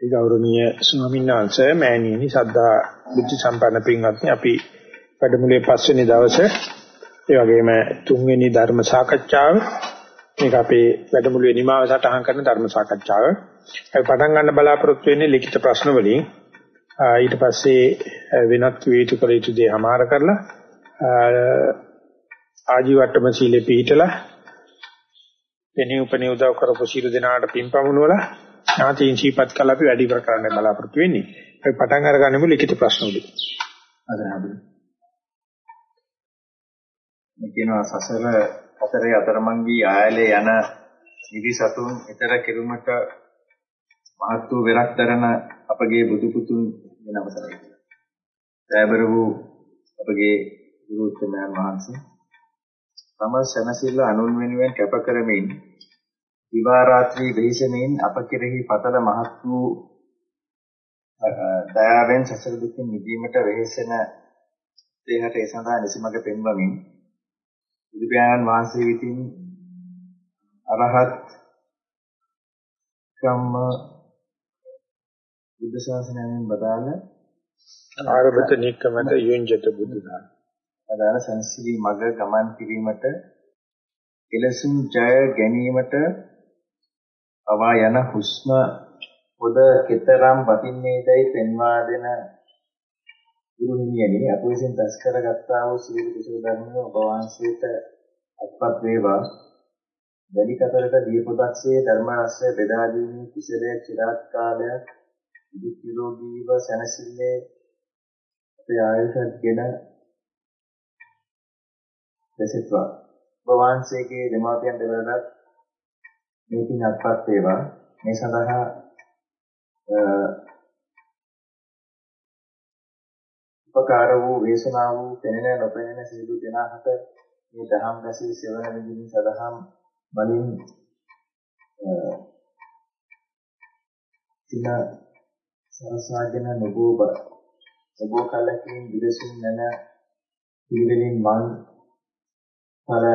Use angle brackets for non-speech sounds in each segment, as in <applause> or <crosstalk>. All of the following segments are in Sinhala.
ඒ ගෞරවනීය ස්වාමීන් වහන්සේ මෑණියනි සද්ධා බුද්ධ සම්පන්න පින්වත්නි අපි වැඩමුළුවේ පස්වෙනි දවසේ ඒ වගේම තුන්වෙනි ධර්ම සාකච්ඡාව මේක අපේ වැඩමුළුවේ නිමාව සටහන් කරන ධර්ම සාකච්ඡාව. අපි පටන් ගන්න බලාපොරොත්තු වෙන්නේ ලිඛිත ප්‍රශ්න වලින්. ඊට පස්සේ වෙනත් වේතු කළ යුතු දේ හමාර කරලා ආජීවට්ටම සීලෙ පිළිහිටලා දෙනී උපනේ උදව් කරපු සියලු දෙනාට පින්පමුණුවලා ඥාතීන් ශීපත් කළ අපි වැඩි කර කරන්න බලාපොරොත්තු වෙන්නේ. අපි පටන් අරගන්නමු ලිඛිත ප්‍රශ්න වලින්. අද හම්බුනේ. මේ කියනවා සසර හතරේ අතරමංගී ආයලේ යන නිදි සතුන් ඊතර කිරුමට මහත් වූ වෙරක් දරන අපගේ බුදු පුතුන් වෙන අවසරයි. දයබර වූ අපගේ ගුරු උත්තමයන් වහන්සේ තම සනසිල්ල අනුන් වෙනුවෙන් කැප කරමින් දිවා රාත්‍රී දේශනෙන් අප කෙරෙහි පතල මහත් වූ දයාවෙන් සසර දුකින් මිදීමට වෙහෙසෙන දේහට ඒ සඳහා නිසමග පෙන්වමින් බුදු පියාණන් වහන්සේ විසින් අරහත් කම්ම බුද්ධ ශාසනයෙන් බදාළ ආරබත නික්කමත යොංජත බුදුදා අදාළ සංසිලී මඟ ගමන් කිරීමට කෙලසුන් ජය ගැනීමට පවා යන හුස්ම පොද keteram වටින්නේදයි පෙන්වා දෙන ගුරු හිමියනි. අප විසින් දැස් කරගත්තා වූ සියලු කුසල ධර්මය ඔබ වහන්සේට අත්පත් වේවා. වැඩි කතරට දීපොදක්සේ ධර්ම රසය බෙදා දීමේ කුසලයේ চিරාත් කාලයක් දුක් නිරෝගීව සැනසෙන්නේ අපේ ආයුෂත්ගෙන දැසෙත්වා. ඔබ වහන්සේගේ දෙමාපියන් දෙවලටත් මේකින් අත්පත් වේවා. මේ සඳහා උපකාර වූ වේසනා වූ පෙනෙන නොපෙනෙන සියලු දෙනාට මේ දහම් රසී සෙවන විදිහින් සදහම් වලින් සින සරසාගෙන නොබෝබ සබෝ කලකින් විදසුන් නැන පිළිවෙලින් මන් ඵල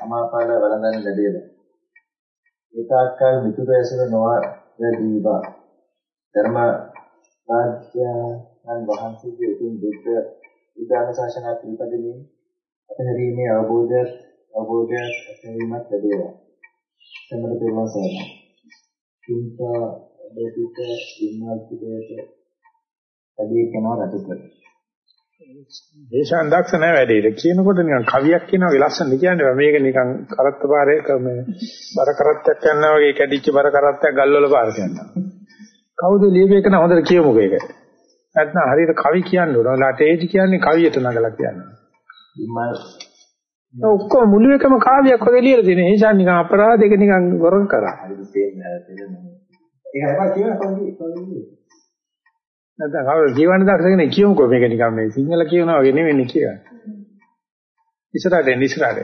අමාඵල වළඳන ලැබේවා. ඒතාක්කල් මිතුර ඇසුර නොවා දීවා ධර්ම රාජ්‍යයන් වහන්සේගේ උතුම් බුද්ධ විදාන ශාසන පිළිපදමින් අතහැරීමේ අවබෝධය අවබෝධය ඇතිවීමක් ලැබේවා. සම්මත පෙරවන් සරණයි. කිංසා දෙවිත ඉන්නාල්පිතේට අදී කෙනා රටුකර දේශාන් දක්ෂ නැහැ වැඩේට කියනකොට නිකන් කවියක් කියනවා ලස්සනද කියන්නේ මේක නිකන් කරත්ත පාරේ මේ බර කරත්තයක් යනවා වගේ කැඩිච්ච බර කරත්තයක් ගල්වල පාරට යනවා. කවුද ලියපේක නම් හොඳට කියමුකෝ ඒක. නැත්නම් හරියට කවි කියන්න ඕන. ලටේජ් කියන්නේ කවියට නගලා කියන්නේ. ඔක්කොම මුළු එකම කාව්‍යයක් වගේ ලියලා තියෙන නිසා නිකන් අපරාධයක නිකන් වරන් කරා. ඒක හැබැයි කියන කවුද නැත්නම් කවුරු ජීවන දක්ෂ කෙනෙක් කියමුකෝ මේක නිකන් මේ සිංහල කියනවා වගේ නෙවෙයි කියලා. ඉස්සරහට එන්න ඉස්සරහට.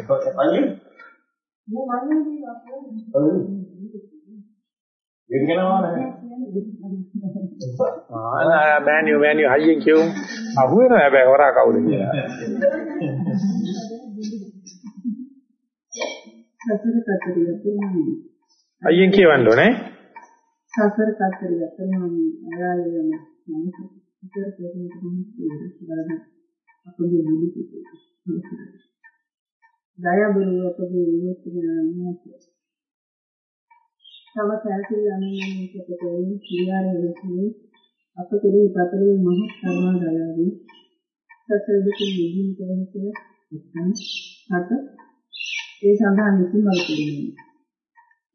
ආ මෑනියෝ මෑනියෝ හයියෙන් කියමු. අහුවෙනවා හැබැයි හොරා කවුද කියලා. සසර කතරිය තුනයි. හයියෙන් කියවන්න ඕනේ. සසර කතරිය තුනයි. ආයයන මම ඉතර දෙන්නට මම කියලා අපගේ මුළු පිටේ. දයාබුරු අපගේ විමුක්තියනන්ත. තව සැලසිලි අනුමත කොටගෙන කියාරෙන්නේ අප කෙරෙහි පතරේ මහ කරුණා දයාවි. සසර දුකින් නිදීම කෙරෙහිට නැත්නම් හත ඒ සඳහා නිසිමල් පිළිගන්නේ.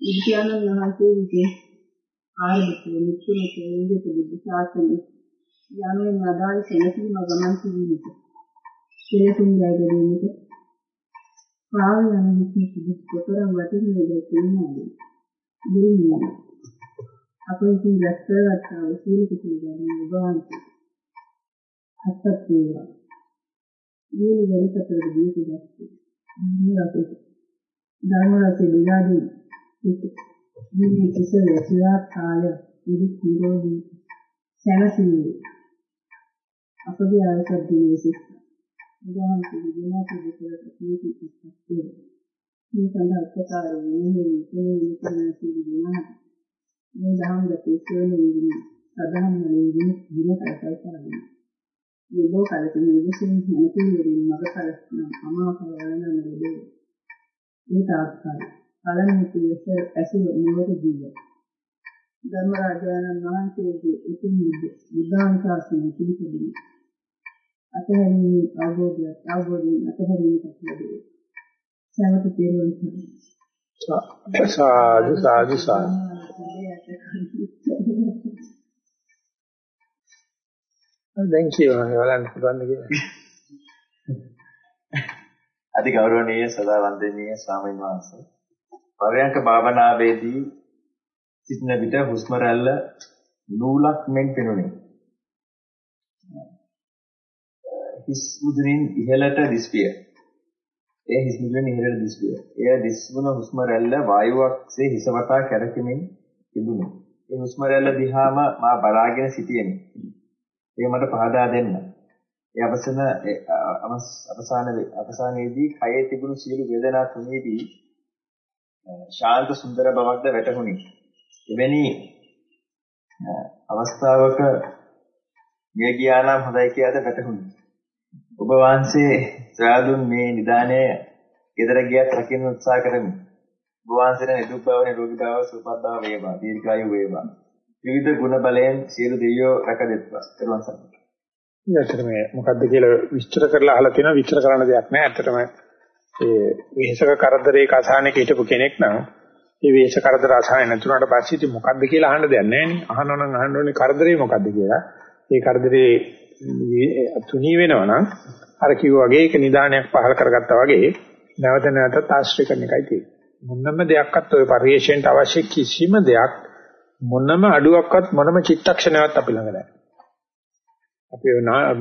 විද්‍යානන් වහන්සේ විසින් ආරම්භ මුක්තිය කෙරෙහිද බුද්ධ ශාසනය යනුවෙන් අදාළ සෙනසීම ගමන් කිරීමට කෙලෙසුන් ජයගැනීමට පාවි යන විශ්ව සුදුස් කොතරම් වටිනේද කියනවාද දුන්නේ. අප විසින් රැස්කරගත් අවසීල කුසල ධර්ම උභාන්ති අත්පත් වේවා. මේ වෙනතර දීපු දැක්කේ නිරපේ ධර්ම රසෙ බෙදාදී මේ කුසල සියා කාලය ඉදි නිරෝධී සැනසීමේ අපගේ අවසත් දිනේසිට උදාහරණ දෙන්නා පිළිතුරට කීපයක් මේ සඳහා උපකාර වන්නේ මේ මෙතන සිදු වෙනවා මේ දහම් ගති සේන වීම සදාම් වලින් දින කරකයි කරන්නේ. මේ කලකින් විශ්ින් නැති වෙමින් මග කලස්න අමාකරණ නෙවේ. මේ තාක්කල් කලමිති ලෙස ඇසුර නිවත ජීව. ධර්ම රාජානන් වහන්සේගේ උතුම් බුද්ධාන් ශාසනය පිළිපදින අතහැරීමේ අවබෝධය අවබෝධයෙන් අතහැරීමට ලැබේ. සමත තේරුම් සාදු සාදු සාදු දැන් කියවන බලන්න පුළුවන් කියලා. අධි ගෞරවනීය සදා වන්දනීය ස්වාමීන් වහන්සේ. පරයන්ක භාවනාවේදී සිටින විට හුස්ම රැල්ල නූලක් මෙන් පෙනුනේ. හිස් මුදුනින් ඉහළට දිස්විය. ඒ හිස් මුදුනින් ඉහළට දිස්විය. එය දිස්වන හුස්ම රැල්ල වායුවක්සේ හිස වටා කැරකෙමින් තිබුණේ. ඒ හුස්ම රැල්ල දිහාම මා බලාගෙන සිටියෙමි. ඒක මට පහදා දෙන්න. ඒ අවසන අවසාන අවසානයේදී කයේ තිබුණු සියලු වේදනා තුනේදී ශාන්ත සුන්දර බවක්ද වැටහුණි. එවැනි අවස්ථාවක මිය ගියා නම් හොඳයි කියලාද වැටහුණි. ඔබ වහන්සේ සාදුන් මේ නිදානය ගෙදර ගියත් රකින්න උත්සාහ කරමි. ඔබ වහන්සේට නිදුක් බව නිරෝගී බව සුවපත් බව වේවා. දීර්ඝායු වේවා. විවිධ ගුණ බලයෙන් සියලු දෙවියෝ රැකදෙත්වා. ඊළඟ සම්පූර්ණ. ඇත්තටම මොකද්ද කියලා විස්තර කරලා අහලා තියෙනවා විස්තර කරන්න දෙයක් නැහැ. ඇත්තටම ඒ වෙහසක කරදරේ කසානක හිටපු කෙනෙක් නම් ඒ වෙහස කරදර අසහාය නැතුණාට පස්සේ ඉතින් මොකද්ද කියලා අහන්න දෙයක් නැහැ නේ. අහනවා නම් අහන්න ඕනේ කරදරේ මොකද්ද කියලා. ඒ කරදරේ තුනී වෙනවා නම් අර කිව්වා වගේ ඒක නිදානයක් පහල කරගත්තා වගේ නැවත නැවතත් ආශ්‍රය කරන එකයි තියෙන්නේ. මොනම දෙයක්වත් ඔය පරිේශයෙන්ට අවශ්‍ය කිසිම දෙයක් මොනම අඩුවක්වත් මොනම චිත්තක්ෂණයක් අපි ළඟ නැහැ. අපි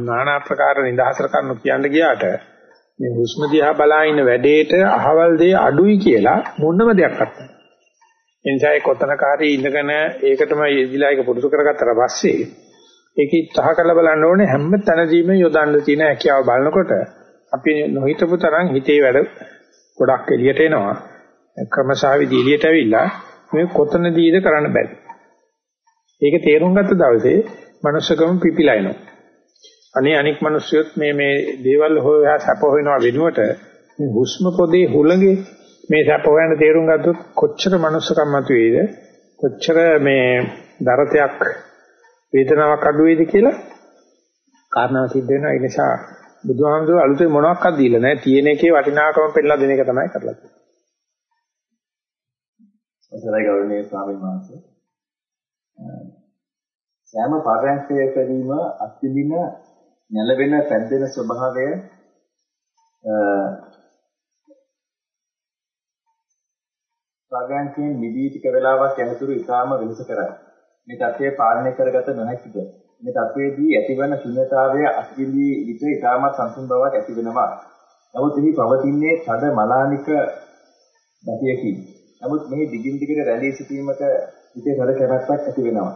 নানা ආකාර නිදහසට කරන කියන්න ගියාට මේ හුස්ම දිහා බලා ඉන්න වැඩේට අහවල් දේ අඩුයි කියලා මොනම දෙයක්වත් නැහැ. එනිසා ඒ කොතනකාරී ඉඳගෙන ඒකටම යෙදිලා ඒක පුරුදු කරගත්තට පස්සේ ඒක ඉතහ කරලා බලන්න ඕනේ හැම තැනදීම යොදන්න තියෙන හැකියාව බලනකොට අපි නොහිතපු තරම් හිතේ වැඩ ගොඩක් එළියට එනවා. ක්‍රමසාවිදි එළියට ඇවිල්ලා මේ කොතනදීද කරන්න බැරි. ඒක තේරුම් ගත්ත දවසේ මනුස්සකම පිපිලා එනවා. අනේ අනික් මිනිස්සුත් මේ මේ දේවල් හොයා සැප හොයනවා වෙනුවට මේ හුස්ම පොදේ හුළඟේ මේ සැප හොයන තේරුම් ගත්තොත් කොච්චර මනුස්සකම් මතුවේද කොච්චර මේ දරතයක් වේදනාවක් අඩු වේද කියලා කාරණා සිද්ධ වෙනවා ඒ නිසා බුදුහාමුදුරුවෝ අලුතෙන් මොනවක්වත් දීලා නැහැ තියෙන එකේ වටිනාකම පෙන්නලා දෙන එක තමයි කරලා තියෙන්නේ. අවසරයි ගෞරවනීය ස්වාමීන් වහන්සේ. සෑම පරයන්කයකදීම අත්විඳින නැලවෙන පැද්දෙන ස්වභාවය පරයන්කෙන් නිදී ටික වෙලාවක් යනතුරු ඉතාම වෙනස කරයි. මේ தත්ත්වය පාලනය කරගත නොහැකිද? මේ தත්ත්වයේදී ඇතිවන ශුන්‍යතාවය අත්විඳී විට ඉතාමත් සංසුන් බවක් ඇති වෙනවා. නමුත් එහි පවතින්නේ තද මලානික ගතියකින්. නමුත් මේ දිගින් දිගට රැඳී සිටීමට හිතේ තද කැමැත්තක් ඇති වෙනවා.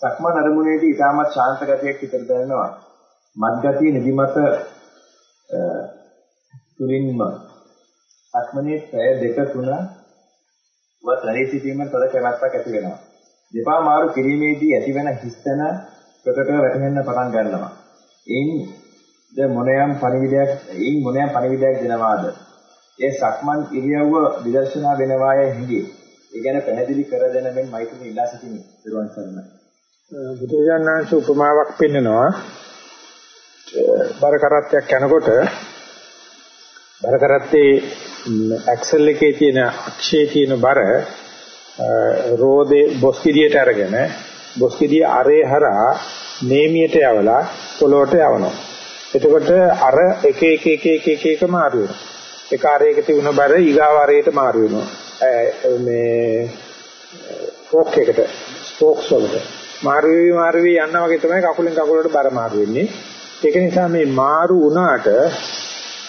සක්මන් අරමුණේදී ඉතාමත් ශාන්ත ගතියක් හිතට දැනෙනවා. මත් ගතිය නිදිමත තුලින්ම සක්මනේ පැය දෙක තුන වත් රැඳී සිටීමට තද කැමැත්තක් ඇති වෙනවා. දෙපා මාරු කිරීමේදී ඇතිවන හිස්තන ප්‍රකට වැටෙන්න පටන් ගන්නවා. එයින් ද මොනයම් පණිවිඩයක් එයින් මොනයම් පණිවිඩයක් දෙනවාද? ඒ සක්මන් ඉරියව්ව විදර්ශනා වෙනවාය හිඟේ. ඒ ගැන පැහැදිලි කර දෙන මෙන් මෛත්‍රී ඉල්ලා සිටිමි. ඊළඟ සරණයි. බුදුජානනාංශ උපමාවක් පෙන්නනවා. බර කරත්තයක් යනකොට බර කරත්තේ ඇක්සල් එකේ තියෙන අක්ෂයේ තියෙන බර රෝදේ බොස්කිඩියට අරගෙන බොස්කිඩිය අරේ හරහා නේමියට යවලා පොළොවට යවනවා. එතකොට අර එක එක එක එක එක එක මාරු වෙනවා. එක අරයක තිබුණ බර ඊගාව අරයට මාරු වෙනවා. මේ ෆෝක් එකට ස්පෝක්ස් වලට මාරු වෙවි මාරු වෙවි යනවා වගේ තමයි කකුලෙන් කකුලට බර මාරු වෙන්නේ. ඒක නිසා මේ මාරු වුණාට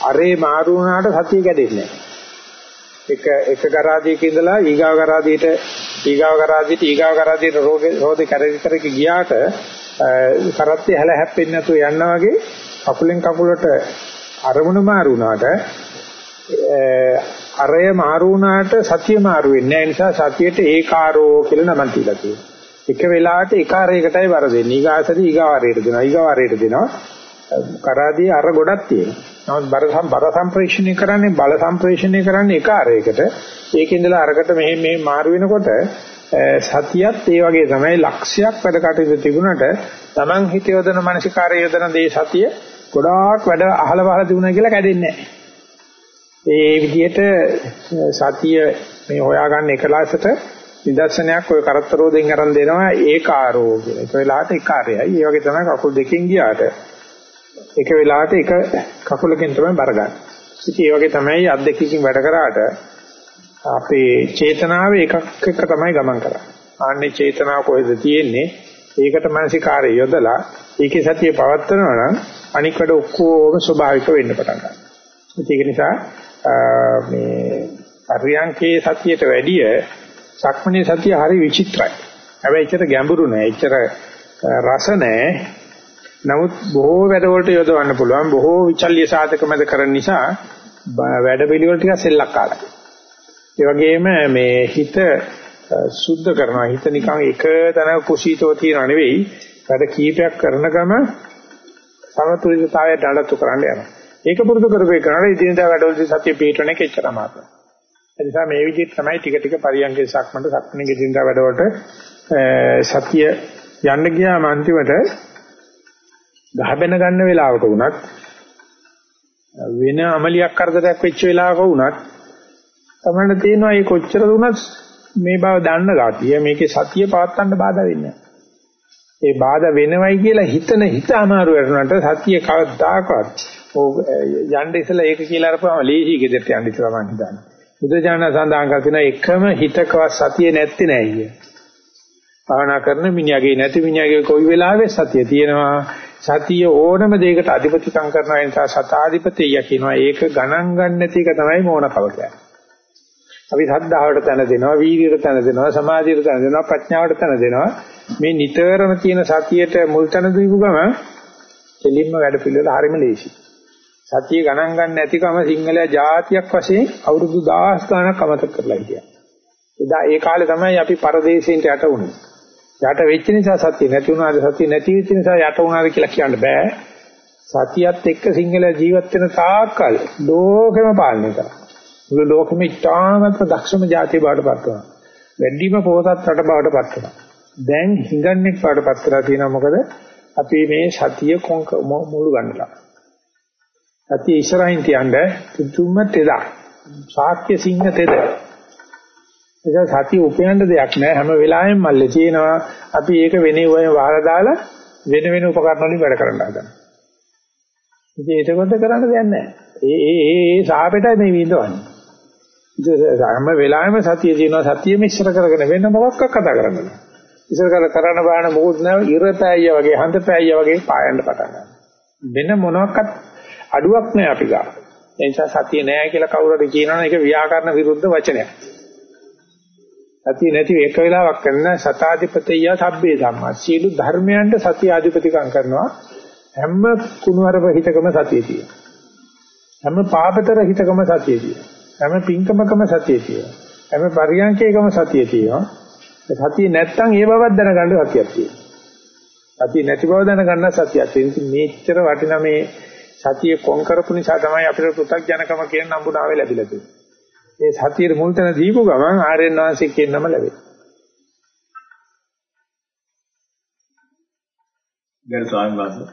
අරේ මාරු වුණාට සතිය කැඩෙන්නේ නැහැ. එක එක කරාදියක ඉඳලා ඊගාව කරාදියට ඊගාව කරාදියට ඊගාව කරාදියට රෝගේ රෝදේ කරේ කරේ ගියාට කරත්තේ හැල හැප්පෙන්නේ නැතුව යනවා වගේ කකුලෙන් කකුලට අරමුණ මාරු වුණාට අරය මාරු වුණාට සතිය මාරු වෙන්නේ නැහැ. නිසා සතියට ඒකාරෝ කියලා නමක් තියලා තියෙනවා. එක වෙලාවට එක ආරයකටයි වර දෙන්නේ. ඊගාසදී ඊගාවාරයට දෙනවා. ඊගාවාරයට දෙනවා. කරාදී අර ගොඩක් තියෙනවා. නමුත් බර සම් බර සම්ප්‍රේෂණය කරන්නේ බල සම්ප්‍රේෂණය කරන්නේ එක ආරයකට. ඒකෙන්දලා අරකට මෙහෙ මෙහෙ මාරු වෙනකොට සතියත් ඒ වගේ තමයි ලක්ෂයක් වැඩ කටයුතු තිබුණාට Taman හිත යොදන මානසිකාරය යොදන දේ සතිය ගොඩාක් වැඩ අහල බහල තිබුණා කියලා කැඩෙන්නේ නැහැ. ඒ විදිහට සතිය මේ හොයාගන්න එකලාසට නිදර්ශනයක් ඔය කරත්තරෝදෙන් අරන් දෙනවා ඒකාරෝ කියලා. ඒක වෙලාවට ඒකාරයයි. ඒ වගේ තමයි කකුල් දෙකෙන් ගියාට එක වෙලාවට එක කකුලකින් තමයි බර ගන්න. ඉතින් ඒ වගේ තමයි අත් දෙකකින් වැඩ කරාට අපේ චේතනාව එකක් එක තමයි ගමන් කරන්නේ. ආන්නේ චේතනාව කොහෙද තියෙන්නේ? ඒකට මානසිකාරය යොදලා ඒකේ සතිය පවත්වනවා නම් අනික් වැඩ ඔක්කොම ස්වභාවික වෙන්න පටන් ගන්නවා. ඒක නිසා මේ පරියන්කේ සතියට වැඩිය සක්මණේ සතිය හරි විචිත්‍රයි. හැබැයි ඒකට ගැඹුරු නෑ. ඒතර රස නෑ. නමුත් බොහෝ වැඩවලට යොදවන්න පුළුවන්. බොහෝ විචල්්‍ය සාධක මැද කරන නිසා වැඩ පිළිවෙල ටික සෙල්ලක්කාරයි. ඒ වගේම මේ හිත සුද්ධ කරනවා. හිත නිකන් එක තැන කුසීතව තියන නෙවෙයි. වැඩ කීපයක් කරන ගම සමතුලිතතාවයට නඩත්තු කරන්න යනවා. ඒක පුරුදු කරපේ කරලා ඉදිනදා වැඩවලදී සතිය පිටවන එක එච්චර අමාරුයි. ඒ නිසා මේ විදිහට තමයි ටික ටික පරියන්ගේ සක්මන්ට සක්මණේ ඉදිනදා වැඩවලට සතිය යන්න ගියාම අන්තිමට ගහබැන ගන්න වෙලාවක වුණත් වෙන අමලියක් කරදරයක් වෙච්ච වෙලාවක වුණත් තමයි තේනවා මේ කොච්චර දුනත් මේ බව දන්න ගතිය මේකේ සතිය පවත්තන්න බාධා වෙන්නේ ඒ බාධා වෙනවයි කියලා හිතන හිත අමාරු වෙනකොට සතිය කවදාකවත් යන්න ඉස්සලා ඒක කියලා අරපුවම ලේසි ගෙදරට යන්න ඉස්සලා මං හිතන්නේ. බුදුජානක සඳහන් කරන එකම හිතකවත් සතිය නැත්තේ නෑ කිය. භාවනා කරන මිනිහාගේ නැති මිනිහාගේ කොයි වෙලාවෙ සතිය තියෙනවා. සතිය ඕනම දෙයකට අධිපතිකම් කරනවා ඒ නිසා සතාධිපතිය කියනවා. ඒක ගණන් ගන්න නැති එක තමයි මෝනකව කියන්නේ. අපි සද්ධාවට තැන දෙනවා, වීර්යයට තැන දෙනවා, සමාධියට තැන දෙනවා, ප්‍රඥාවට තැන දෙනවා. මේ නිතරම තියෙන සතියට මුල් තැන දීපු ගම දෙලින්ම වැඩ පිළිවෙල හරිම ලේසියි. සතිය ගණන් ගන්න නැතිකම සිංහලයා ජාතියක් වශයෙන් අවුරුදු 10 ගණක් අමතක කරලා හිටියා. එදා ඒ කාලේ තමයි අපි පරදේශීන්ට යට වුනේ. යට වෙච්ච නිසා සතිය නැති වුණාද සතිය නැති වෙච්ච නිසා යට වුණාද කියලා කියන්න බෑ. සතියත් එක්ක සිංහල ජීවත් වෙන තාක්කල් ලෝකෙම පාලනය කරා. මුළු ලෝකෙම ඉතාමත් දක්ෂම ජාතිය බවට පත් වුණා. වැඩිම පොහොසත් රට බවට පත් වුණා. දැන් හිඟන්නේ බවට පත් කරලා තියෙනවා මොකද අපි මේ සතිය මුළු ගන්නලා. සතිය ඉස්සරහින් තියන්න පුදුම තෙදා. ශාක්‍ය සිංහ තෙද. ඒක සතිය උපයන්න දෙයක් නෑ හැම වෙලාවෙම මල්ලේ තියෙනවා. අපි ඒක වෙනේ වය වහලා දාලා වෙන වෙන උපකරණ වලින් වැඩ කරන්න හදනවා. ඉතින් ඒකවත් කරන්න දෙයක් නෑ. ඒ ඒ ඒ ඒ සාපේටයි මේ විඳවන්නේ. ඉතින් හැම වෙලාවෙම සතිය තියෙනවා සතියෙම ඉස්සර කරගෙන වෙන මොකක්ද කතා කරන්නේ. ඉස්සර කර කරන බාන මොකුත් නෑ ඉර පෑයිය වගේ හඳ පෑයිය වගේ පායන්න පටන් ගන්නවා. වෙන මොනවාක්වත් අඩුවක් නෑ අපි ගා. ඒ නිසා සතිය නෑ කියලා කවුරු හරි කියනවනම් ඒක ව්‍යාකරණ විරුද්ධ වචනයක්. සතිය නැති එක වෙලාවක් කරන සතාධිපතිය සබ්බේ ධම්මා. සීළු ධර්මයන්ට සතිය අධිපතිකම් කරනවා. හැම කුණුවරප හිතකම සතිය තියෙනවා. හැම පාපතර හිතකම සතිය තියෙනවා. හැම පිංකමකම සතිය තියෙනවා. හැම පරියන්කේකම සතිය තියෙනවා. සතිය නැත්තම් ඒ බවක් දැනගන්න සතියක් තියෙනවා. සතිය නැති බව දැනගන්න සතියක් තියෙනවා. මේච්චර වටිනා මේ සතිය කොන් කරපු නිසා තමයි අපිට පෘථග්ජනකම කියන නම්බුනාවේ ලැබිලා තියෙන්නේ. ඒ සතියේ මුල් තැන දීපු ගමන් ආර්යයන් වහන්සේ කියන නම ලැබෙනවා. ගරු ස්වාමීන් වහන්සේ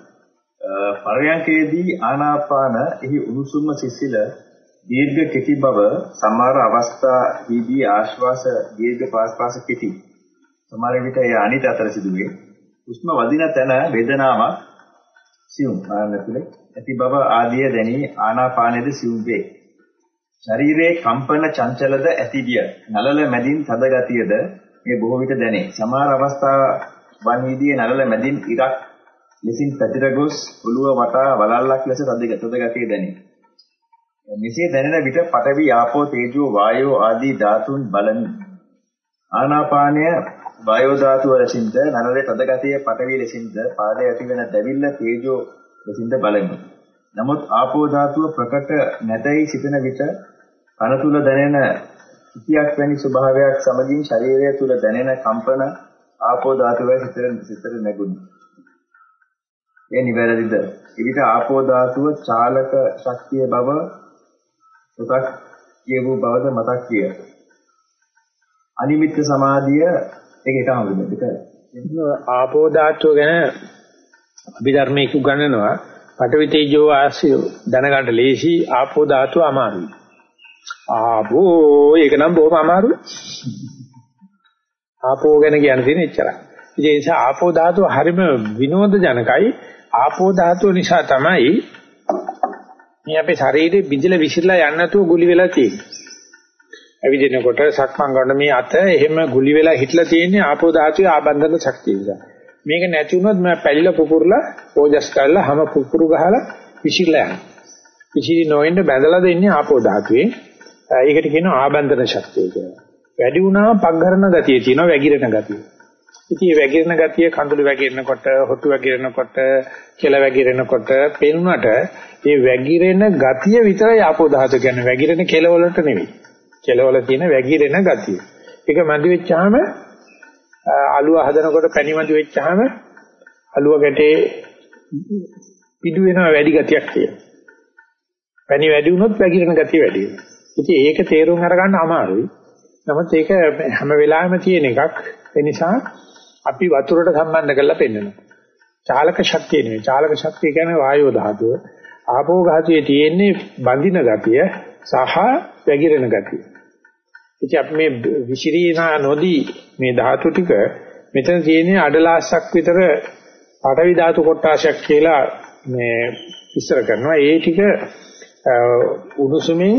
පරයන්කේදී ආනාපාන එහි උණුසුම සිසිල දීර්ඝ කෙටි බව සමහර අවස්ථාවේදී ආශ්වාස දීර්ඝ ප්‍රාශ්වාස කෙටි සමහර විට ඒ අනිත් අතර සිදුවේ. උෂ්ම වදින තැන වේදනාවක් සියුම් ආනතුලේ ඇති බව ආදිය දැනි ආනාපානයේද සිව් වේ. ශරීරයේ කම්පන චංචලද ඇතිවිය. නලල මැදින් තද ගතියද මේ බොහෝ විට දැනේ. සමහර අවස්ථා වන්විදී නලල මැදින් ඉරක් ලෙසින් පැතිර ගොස් ඔළුව වටා වලල්ලක් ලෙස තද ගතිය දැනේ. මෙසේ දැනෙන විට පඨවි ආපෝ තේජෝ වායෝ ආදී ධාතුන් බලමි. ආනාපානය වායෝ ධාතුව ලෙසින්ද නරලේ තද ගතිය පඨවි ලෙසින්ද පාදයේ ඇතිවන දැවිල්ල තේජෝ ලෙසින්ද බලමි. නමුත් ආපෝ ධාතුව ප්‍රකට නැතයි සිතන විට කන තුල දැනෙන ඉතියක් වැනි ස්වභාවයක් සමගින් ශරීරය තුල දැනෙන කම්පන ආපෝ ධාතුවේ සිතට සිතට නැගුණි. ඒ නිවැරදිද? ඉවිත ආපෝ ධාතුව චාලක ශක්තිය බව සුතක් කියවූ බවද මතක් විය. අනිමිත්ත සමාධිය ඒක එක හඳුනනද? ආපෝ ධාතුව ගැන අභිධර්මයේ උගන්වනවා පඨවි තේජෝ ආසිය දැනගන්න ලේසි ආපෝ ධාතුව අමාරුයි. ආපෝ ඒක නම් බොහොම අමාරුයි. ආපෝ ගැන කියන්න තියෙන එච්චරයි. ඒ නිසා ආපෝ ධාතුව හරිම විනෝද ජනකයි. ආපෝ ධාතුව නිසා තමයි මේ අපේ ශරීරේ බිඳිලා විසිරලා යන්නේ නැතුව ගුලි වෙලා තියෙන්නේ. ඇවිදිනකොට සක්මන් කරන මේ අත එහෙම ගුලි වෙලා හිටලා තියෙන්නේ ආපෝ ධාතුවේ ආබන්ධන ශක්තිය නිසා. මේක නැති වුණොත් මම පැලිලා පුපුරලා ඕජස් කරලා හැම පුපුරු ගහලා විසිරලා යනවා. විසිරි නොවෙන්න බැඳලා දෙන්නේ ආපෝ ධාතුවේ. ඒකට කියනවා ආබන්දන ශක්තිය කියලා. වැඩි වුණාම පග්ගරණ ගතිය තියෙනවා වැగిරෙන ගතිය. ඉතින් මේ වැగిරෙන ගතිය කඳුළු වැగిරෙනකොට, හොටු වැగిරෙනකොට, කෙල වැగిරෙනකොට පේනුනට මේ වැగిරෙන ගතිය විතරයි ආපෝ ධාතු කියන්නේ වැగిරෙන කෙලවලට නෙවෙයි. කෙලවල තියෙන වැగిරෙන ගතිය. ඒක මැදි වෙච්චාම අලුව හදනකොට පැණි මැදි වෙච්චාම අලුව ගැටේ පිටු වෙනවා වැඩි ගතියක් තියෙනවා. පැණි වැඩි වුණොත් වැగిරෙන ගතිය වැඩි වෙනවා. ඉතින් ඒක තේරුම් අරගන්න අමාරුයි. නමුත් ඒක හැම වෙලාවෙම තියෙන එකක්. ඒ නිසා අපි වතුරට සම්බන්ධ කරලා පෙන්නනවා. චාලක ශක්තිය නෙවෙයි. චාලක ශක්තිය කියන්නේ වායෝ ධාතුව. ආපෝ ධාතුවේ තියෙන්නේ බඳින ගතිය සහ වැగిරෙන ගතිය. ඉතින් අපි මේ විසිරීනා නොදී මේ ධාතු ටික මෙතන තියෙන්නේ අඩලාස්සක් විතර පඩවි ධාතු කොටාශයක් කියලා මේ ඉස්සර කරනවා. ඒ ටික උණුසුමින්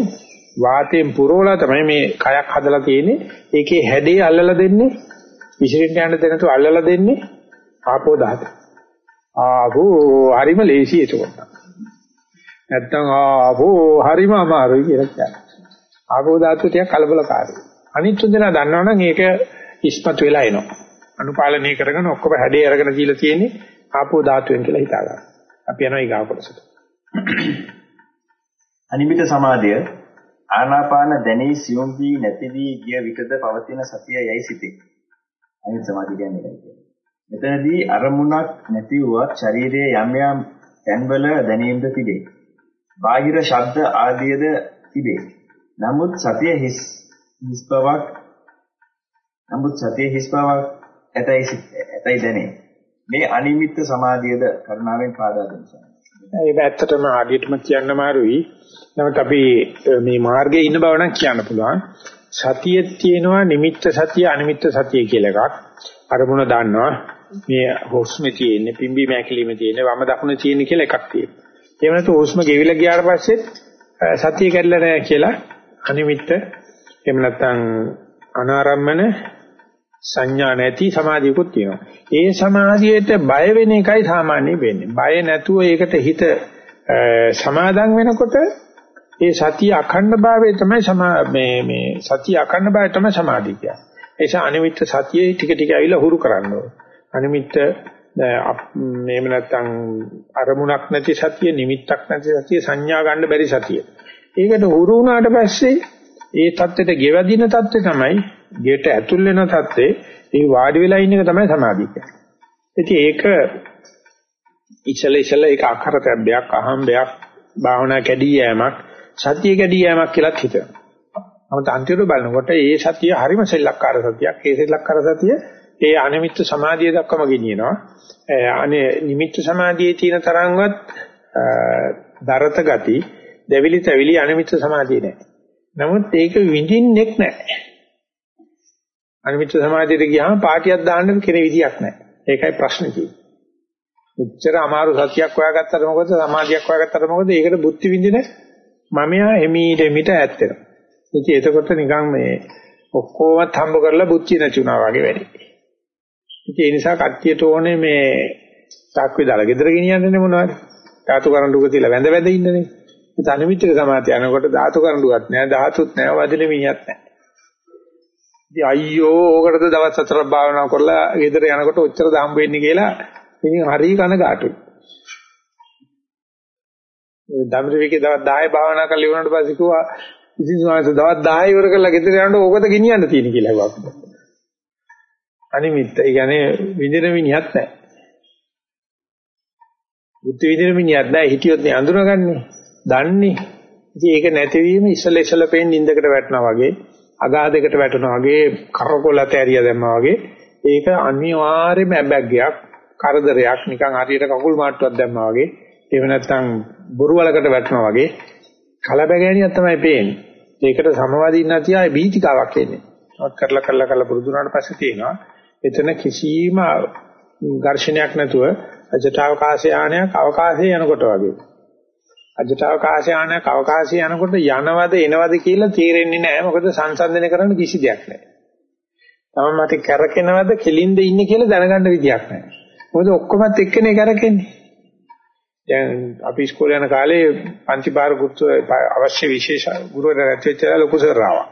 වාතයෙන් පුරවලා තමයි මේ කයක් හදලා තියෙන්නේ. ඒකේ හැඩේ අල්ලලා දෙන්නේ විසිරෙන්න යන තැනට අල්ලලා දෙන්නේ ආපෝ ධාතු. ආපෝ හරිම ලේසි ඒකට. නැත්තම් ආපෝ හරිම අමාරුයි කියලා කියන්නේ. ආපෝ ධාතු ටික කලබලකාරී. අනිත් තුන්දෙනා දන්නවනම් ඒක ඉස්පත් වෙලා එනවා. අනුපාලනය කරගෙන ඔක්කොම හැඩේ අරගෙන දීලා තියෙන්නේ ආපෝ ධාතුවෙන් කියලා හිතා ගන්න. අපි යනවා ඊගා කොටසට. අනිමිත සමාධිය ආනාපාන දැනී සියුම් වී නැති වී ගිය විටද පවතින සතිය යයි සිටේ. අනිත් සමාධිය කියන්නේ ඒකයි. මෙතනදී අරමුණක් නැති වුවත් ශරීරයේ යම් යම් තැන්වල දැනීමද තිබේ. බාහිර ශබ්ද ආදියද තිබේ. නමුත් සතිය හිස් හිස් බවක් නමුත් සතිය හිස් බවක් ඇතයි ඇතයි දැනේ. මේ අනිමිත්ත සමාධියද කරුණාවෙන් පාදා දෙන්න. ඒක ඇත්තටම ආදියටම කියන්න මාරුයි. නමුත් අපි මේ මාර්ගයේ ඉන්න බව නම් කියන්න පුළුවන්. සතිය තියෙනවා නිමිත්ත සතිය අනිමිත්ත සතිය කියලා එකක්. අරමුණ දන්නවා. මේ හොස්මේ තියෙන්නේ පිම්බි මෑකිලිමේ තියෙන්නේ වම දකුණේ තියෙන්නේ කියලා එකක් තියෙනවා. එහෙම නැත්නම් හොස්ම ගෙවිලා ගියාට පස්සේ සතිය කැඩලා නැහැ කියලා අනිමිත්ත එහෙම නැත්නම් අනාරම්මන සංඥා නැති සමාධියකුත් තියෙනවා. ඒ සමාධියට බය වෙන එකයි සාමාන්‍ය වෙන්නේ. බය නැතුව ඒකට හිත සමාදම් වෙනකොට ඒ සතිය අඛණ්ඩ භාවය තමයි මේ මේ සතිය අඛණ්ඩ භාවය තමයි සමාධිය කියන්නේ. ඒ නිසා අනිමිත්ත සතියේ ටික ටික ඇවිල්ලා හුරු කරන්න ඕනේ. අනිමිත්ත මේව නැත්තම් අරමුණක් නැති සතිය, නිමිත්තක් නැති සතිය, සංඥා ගන්න බැරි සතිය. ඒකට හුරු වුණාට පස්සේ ඒ தත්ත්වයට ගෙවදින தත්ත්වය තමයි ගෙට ඇතුල් වෙන தත්ත්වේ ඒ වාඩි වෙලා ඉන්න එක තමයි සමාධිය කියන්නේ. ඉතින් ඒක ඉස්සල ඉස්සල ඒක අකරතැබ්බයක් අහම්බයක් භාවනා කැඩී යෑමක් සතිය කැඩී යෑමක් කියලාත් හිතනවා. නමුත් අන්තිමට බලනකොට ඒ සතිය හරිම සෙල්ලක්කාර සතියක්. ඒ සෙල්ලක්කාර සතිය ඒ අනිමිත්ත සමාධිය දක්වම ගෙනියනවා. අනේ නිමිත්ත සමාධියේ තියෙන තරම්වත් දරත ගති, දෙවිලි තැවිලි අනිමිත්ත සමාධිය නෑ. නමුත් ඒක විඳින්නෙක් නෑ. අනිමිත්ත සමාධියට ගියාම පාටියක් දාන්න කෙනෙක් විදියක් නෑ. ඒකයි ප්‍රශ්නේ තියෙන්නේ. මෙච්චර අමාරු සතියක් හොයාගත්තට මොකද සමාධියක් හොයාගත්තට මොකද ඒකට බුද්ධි විඳින මමයා එමීට එමිට ඈත් වෙනවා. ඉතින් එතකොට නිකන් මේ ඔක්කොමත් හම්බ කරලා බුද්ධි නැති වුණා වගේ වැඩි. ඉතින් ඒ නිසා කට්ටියට ඕනේ මේ තාක්කේ දාලා ගෙදර ගෙනියන්නේ මොනවද? ධාතු කරඬුක තියලා වැඳ වැඳ ඉන්නනේ. ඒ තනිමිත්‍ර සමාධිය යනකොට ධාතු කරඬුවක් නැහැ, ධාතුත් නැහැ, වදින මිනිහක් නැහැ. ඉතින් අයියෝ ඕකටද දවස් හතරක් භාවනා කරලා ගෙදර යනකොට ඔච්චර දහම් වෙන්නේ කියලා ඉතින් හරි කනගාටුයි. ධම්රිවිකේ දවස් 10 භාවනා කරලා ඉවරනට පස්සේ කිව්වා ඉතින් සමාජ දවස් 10 ඉවර කරලා ගෙදර යනකොට ඕකද ගෙනියන්න තියෙන කියලා ඇහුවා. අනිමිත්ත. ඒ කියන්නේ විඳින විනිහත් නැහැ. බුද්ධ විදින මිනිහක් නෑ හිටියොත් නේ අඳුනගන්නේ. දන්නේ. ඉතින් ඒක නැතිවීම ඉසල ඉසල පෙන් නින්දකට වැටෙනවා වගේ, අගාධයකට වැටෙනවා වගේ, කරකොලත ඇරියා දැම්මා වගේ ඒක අනිවාර්යයෙන්ම ඇබැග්ගයක්, කරදරයක් නිකන් හරියට කකුල් මාට්ටුවක් දැම්මා වගේ, එහෙම නැත්නම් බොරු වලකට වැටෙනවා වගේ කලබගෑනියක් තමයි පේන්නේ. ඒකට සමවාදීන් නැති ආයේ බීතිකාවක් එන්නේ. වත් කරලා කරලා කරලා පුරුදු වුණාට පස්සේ තියෙනවා එතන කිසිම ඝර්ෂණයක් නැතුව අජටවකාශ යානයක් අවකාශයේ යනකොට වගේ. අජටවකාශ යානයක් අවකාශයේ යනකොට යනවද එනවද කියලා තේරෙන්නේ නැහැ. මොකද සංසන්දනය කරන්න කිසි දෙයක් නැහැ. තමයි මට කැරකෙනවද කෙලින්ද ඉන්නේ කියලා දැනගන්න විදියක් නැහැ. මොකද ඔක්කොමත් එක්කනේ කැරකෙන්නේ. දැන් අපි ඉස්කෝලේ යන කාලේ පන්තිපාර ගුරුතු අවශ්‍ය විශේෂ ගුරුවරයා රැච්චලා ලොකු සර් ආවා.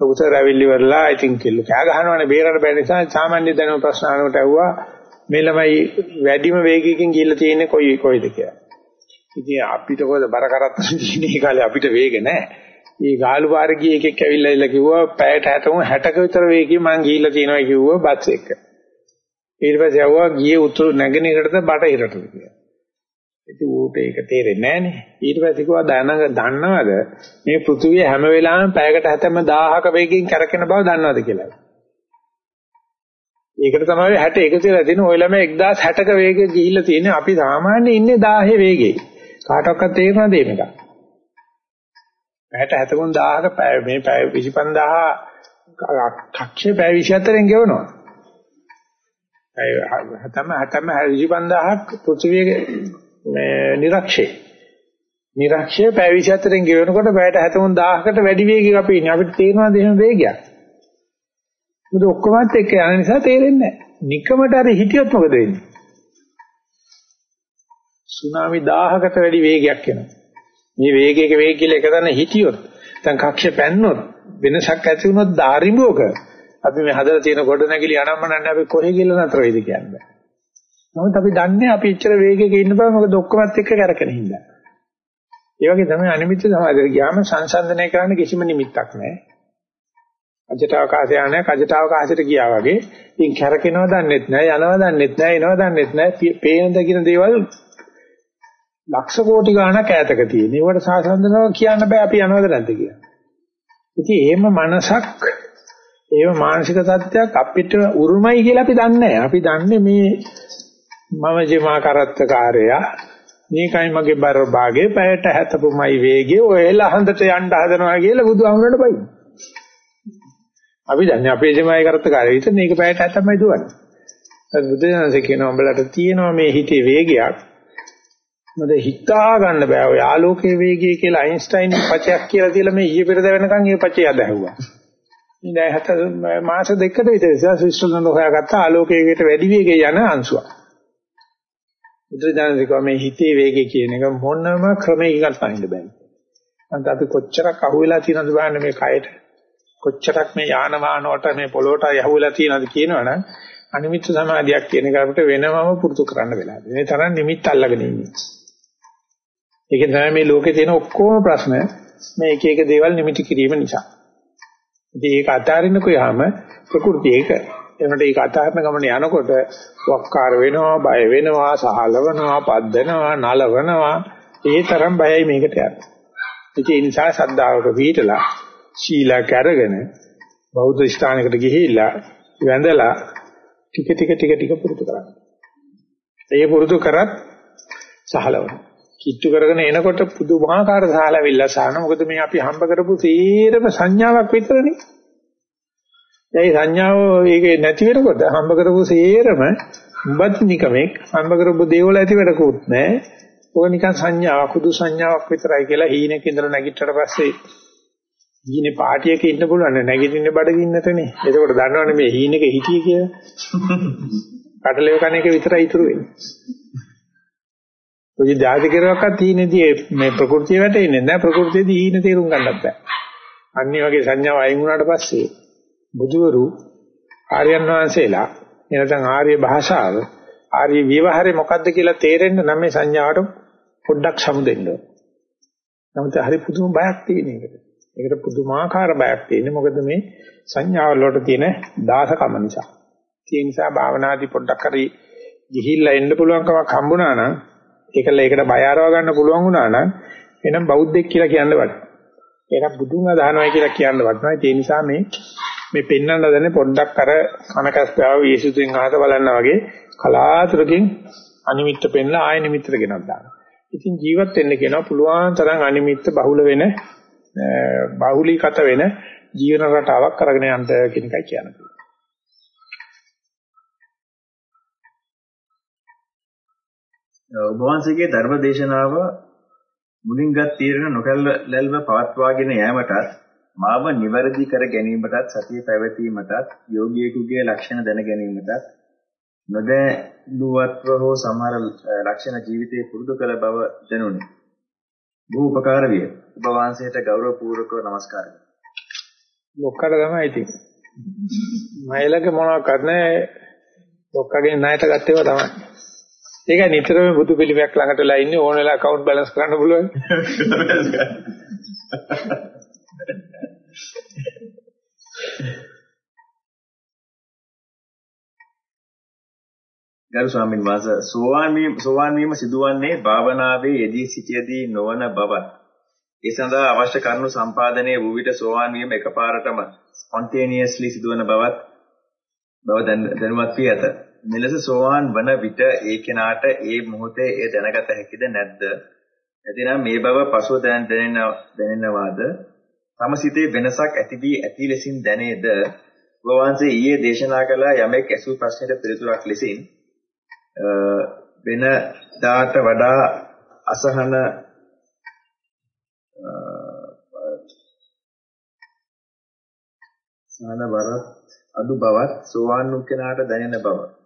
ලොකු සර් ඇවිල්ලි වරලා I think කිල්ල කෑ ගහනවනේ බේරන්න බැරි නිසා සාමාන්‍ය දැනුම ප්‍රශ්න අහනකොට ඇහුවා මේ ළමයි වැඩිම වේගයකින් ගිහිල්ලා තියෙන්නේ කොයි කොයිද කියලා. ඉතින් අපිට කොහෙද බර කරත් තියෙන්නේ කාලේ අපිට වේග නැහැ. මේ ගාලු පාර ගිය එකෙක් ඇවිල්ලා ඉල්ල කිව්වා පැයට 60 60ක විතර වේගයෙන් මං ගිහිල්ලා තියෙනවා කිව්වා බස් එක. ඊට පස්සේ ආවා ගියේ උතුරු නැගෙනහිරටද බටහිරටද කියලා. ඉතින් ඌට ඒක තේරෙන්නේ නැහනේ. ඊට පස්සේ කිව්වා දැන දන්නවද මේ පෘථුවිය හැම වෙලාවෙම පැයකට 70 1000ක වේගයෙන් කරකින බව දන්නවද කියලා. ඒකට තමයි 60 එකතු වෙලා තියෙන ඔය ළමයි 1060ක වේගෙ ගිහිල්ලා තියෙන්නේ අපි සාමාන්‍යයෙන් ඉන්නේ 1000 වේගෙයි. කාටවත් තේරෙනවද මේක? 60 73000ක පැය මේ පැය 25000 කක්ෂේ පැය 24න් ගෙවනවා. පැය හතම හතම 25000ක් පෘථිවියේ මේ නිරක්ෂේ. නිරක්ෂේ පැය 24න් ගෙවනකොට පැයට 73000කට වැඩි වේගයක අපි ඉන්නේ. අපිට තේරෙනවද එහෙම වේගයක්? මොකද ඔක්කොමත් එක්ක යන නිසා තේරෙන්නේ නැහැ. නිකමට හරි හිටියොත් මොකද වෙන්නේ? සුනාමි 1000කට වැඩි වේගයක් එනවා. මේ වේගයක වේග කියලා එක තැන හිටියොත් දැන් කක්ෂ පැන්නොත් වෙනසක් ඇති වුණොත් ධාරිඹුවක අපි මේ හදලා තියෙන ගොඩ නැගිලි අනම්මනන්නේ අපි කොහෙ ගිහලා නතර වෙයිද කියන්නේ. නමුත් අපි දන්නේ අපි ඉච්චර වේගයක ඉන්න බව මොකද ඔක්කොමත් එක්ක කරකෙන හින්දා. ඒ වගේ තමයි අනිමිත්‍ය සමාධිය ගියාම සංසන්දනය කරන්න කිසිම නිමිත්තක් නැහැ. අජට අවකාශය යන්නේ කජට අවකාශයට ගියා වගේ ඉතින් කැරකෙනව දන්නෙත් නැහැ යනව දන්නෙත් නැහැ එනව දන්නෙත් නැහැ පේන දකින්න දේවල් ලක්ෂ කෝටි ගණක් ඈතක තියෙන. ඒවට සාසන්දනව කියන්න බෑ අපි යනවද නැද්ද කියලා. ඉතින් එහෙම මනසක් එහෙම මානසික තත්ත්වයක් අපිට උරුමයි කියලා අපි දන්නේ නැහැ. අපි දන්නේ මේ මම ජීමා කරත්තකාරයා මේකයි මගේ බර භාගේ පැයට 70මයි වේගය ඔය ලහඳට යන්න හදනවා කියලා බුදුහාමුදුරට බයි. අපි දන්නේ අපේ ජීමයි කරත්තකාරය විතර මේක පැයට 70මයි දුවන්නේ. ඒ බුදුදහමසේ කියනවා උඹලට තියෙනවා මේ හිතේ වේගයක්. මොකද හිතා ගන්න බෑ ඔය ආලෝකයේ වේගය කියලා අයින්ස්ටයින් පචයක් කියලා තියලා මේ ඊයේ පෙරද වෙනකන් ඒ පචය අදහුවා. ඉතින් දැන් හත මාස දෙකකට විතර ඉස්සර ස්විස්තරලන්ත හොයාගත්ත ආලෝකයකට වැඩි වේගය යන අංශුවක්. බුදුදහමසේ කිව්වා මේ හිතේ වේගය කියන එක මොනම ක්‍රමයකින් ගන්න බෑ. අන්ත අපි කොච්චරක් අහුවෙලා තියෙනවද බලන්න මේ කයට. කොච්චරක් මේ යාන වාහන වලට මේ පොළොවට යහුවලා තියෙනවද කියනවනම් අනිමිත් සමාධියක් කියන එක අපිට වෙනමම පුරුදු කරන්න වෙලා. මේ තරම් නිමිත් අල්ලගෙන ඉන්නේ. ඒක තමයි මේ ලෝකේ තියෙන ඔක්කොම ප්‍රශ්න මේ එක එක දේවල් නිමිති කිරීම නිසා. ඉතින් ඒක අතාරින්න කොහාම ප්‍රകൃති ඒක. එනකොට ඒක අතාරන ගමන යනකොට වක්කාර වෙනවා, බය වෙනවා, සහලවනවා, පද්දනවා, නලවනවා. ඒ තරම් බයයි මේකට යන්නේ. ඉතින් ඒ නිසා සද්ධාවක පිටලා ශීලයක් අරගෙන බෞද්ධ ස්ථානයකට ගිහිල්ලා වැඳලා ටික ටික ටික ටික පුරුදු කරන්න. ඒ පුරුදු කරත් සහලවන. කිට්ටු කරගෙන එනකොට පුදුමාකාර සහලවිල්ල සාන මොකද මේ අපි හම්බ කරපු සීරම සංඥාවක් විතරනේ. ඒ සංඥාව ඒකේ නැති වෙනකොට හම්බ කරපු සීරම උඹත් නිකමෙක් හම්බ කරපු දේවල් ඇති වැඩකුත් නැහැ. ඔක නිකන් සංඥාවක් හුදු සංඥාවක් විතරයි කියලා හීනෙක ඉඳලා නැගිට්ටට පස්සේ හීනේ පාටියක ඉන්න පුළුවන් නැගිටින්න බඩගින්නටනේ. එතකොට දන්නවනේ මේ හීනෙක හිටියේ කියලා. <laughs> කටලෙව කන එක විතරයි ඉතුරු වෙන්නේ. ඔය ජාතිකරවක්වත් හීනේදී මේ ප්‍රകൃතිය වැටෙන්නේ නැහැ. ප්‍රകൃතියදී හීන තේරුම් ගන්නත් බෑ. අනිත් වගේ සංඥාව අයින් වුණාට පස්සේ බුදුවරු ආර්යයන් වහන්සේලා එනතන් ආර්ය භාෂාව ආර්ය විවහාරය මොකද්ද කියලා තේරෙන්න නම් මේ සංඥාවට පොඩ්ඩක් සමුදෙන්න ඕන. නමුත් හරි පුදුම බයක් තියෙන එකට. ඒකට පුදුමාකාර බයක් තියෙන්නේ මොකද මේ සංඥාවල වලට තියෙන දාසකම නිසා. ඒ නිසා භාවනාදී පොඩ්ඩක් හරි ගිහිල්ලා එන්න පුළුවන්කමක් හම්බුණා නම් ඒකල ඒකට බය අරව ගන්න පුළුවන් වුණා නම් එනම් බෞද්ධෙක් කියලා කියන්න වටිනවා. ඒක බුදුන් අදහනවා කියලා කියන්න වටිනවා. ඒ නිසා මේ මේ පෙන්වන්න දන්නේ පොඩ්ඩක් අර කනකස්තාව යේසුසෙන් අහස බලන්න වගේ කලාතුරකින් අනිමිත්ත පෙන්ලා ආය නිමිත්තට ගෙනත් දානවා. ඉතින් ජීවත් වෙන්න කියනවා පුළුවන් තරම් අනිමිත්ත බහුල වෙන බහුලීගත වෙන ජීවන රටාවක් කරගෙන යන්න කියන එකයි කියන්නේ. ඔබ වහන්සේගේ ධර්ම දේශනාව මුලින්ගත් තීරණ නොකල්ලල්ව පවත්වාගෙන යෑමටත් මාව නිවැරදි කර ගැනීමටත් සතිය පැවැත්වීමටත් යෝගියෙකුගේ ලක්ෂණ දැන ගැනීමටත් නොදැනුවත්ව හෝ සමහර ලක්ෂණ ජීවිතයේ පුරුදු කළ බව දැනුනි. බොහෝ උපකාර විය. ඔබ වහන්සේට ගෞරවපූර්වකව নমස්කාර කරමි. ලොක්කට තමයි ඉතින්. මයිලක මොනවක්වත් නැහැ. ලොක්කගේ ණයට ගත්තේවා තමයි. ඒක නිතරම බුදු පිළිමයක් ළඟට වෙලා ඉන්නේ ඕන වෙලා account balance කරන්න පුළුවන්. ගරු ස්වාමීන් වහන්සේ සෝවාන් වීම සෝවාන් වීම සිදුවන්නේ භාවනාවේ යෙදී සිටියේදී නොවන බවත් ඒ සඳහා අවශ්‍ය කරුණු සම්පාදනය වූ විට සෝවාන් වීම එකපාරටම ස්පොන්ටේනියස්ලි සිදුවන බවත් බව දැනුවත් වී ඇත. මෙලෙස සෝවාන් වන විට ඒ කෙනාට ඒ මොහොතේ ඒ දැනගත හැකිද නැද්ද? නැතිනම් මේ බව පසුව දැනෙනවාද? තම සිතේ වෙනසක් ඇති වී ඇති ලෙසින් දැනේද? ඔබ වහන්සේ ඊයේ දේශනා කළ යමෙක් ඇසූ ප්‍රශ්නෙට පිළිතුරක් ලෙසින් වෙන දාට වඩා අසහන සාන බරත් අඩු බවත් සෝවාන් වූ කෙනාට දැනෙන බව.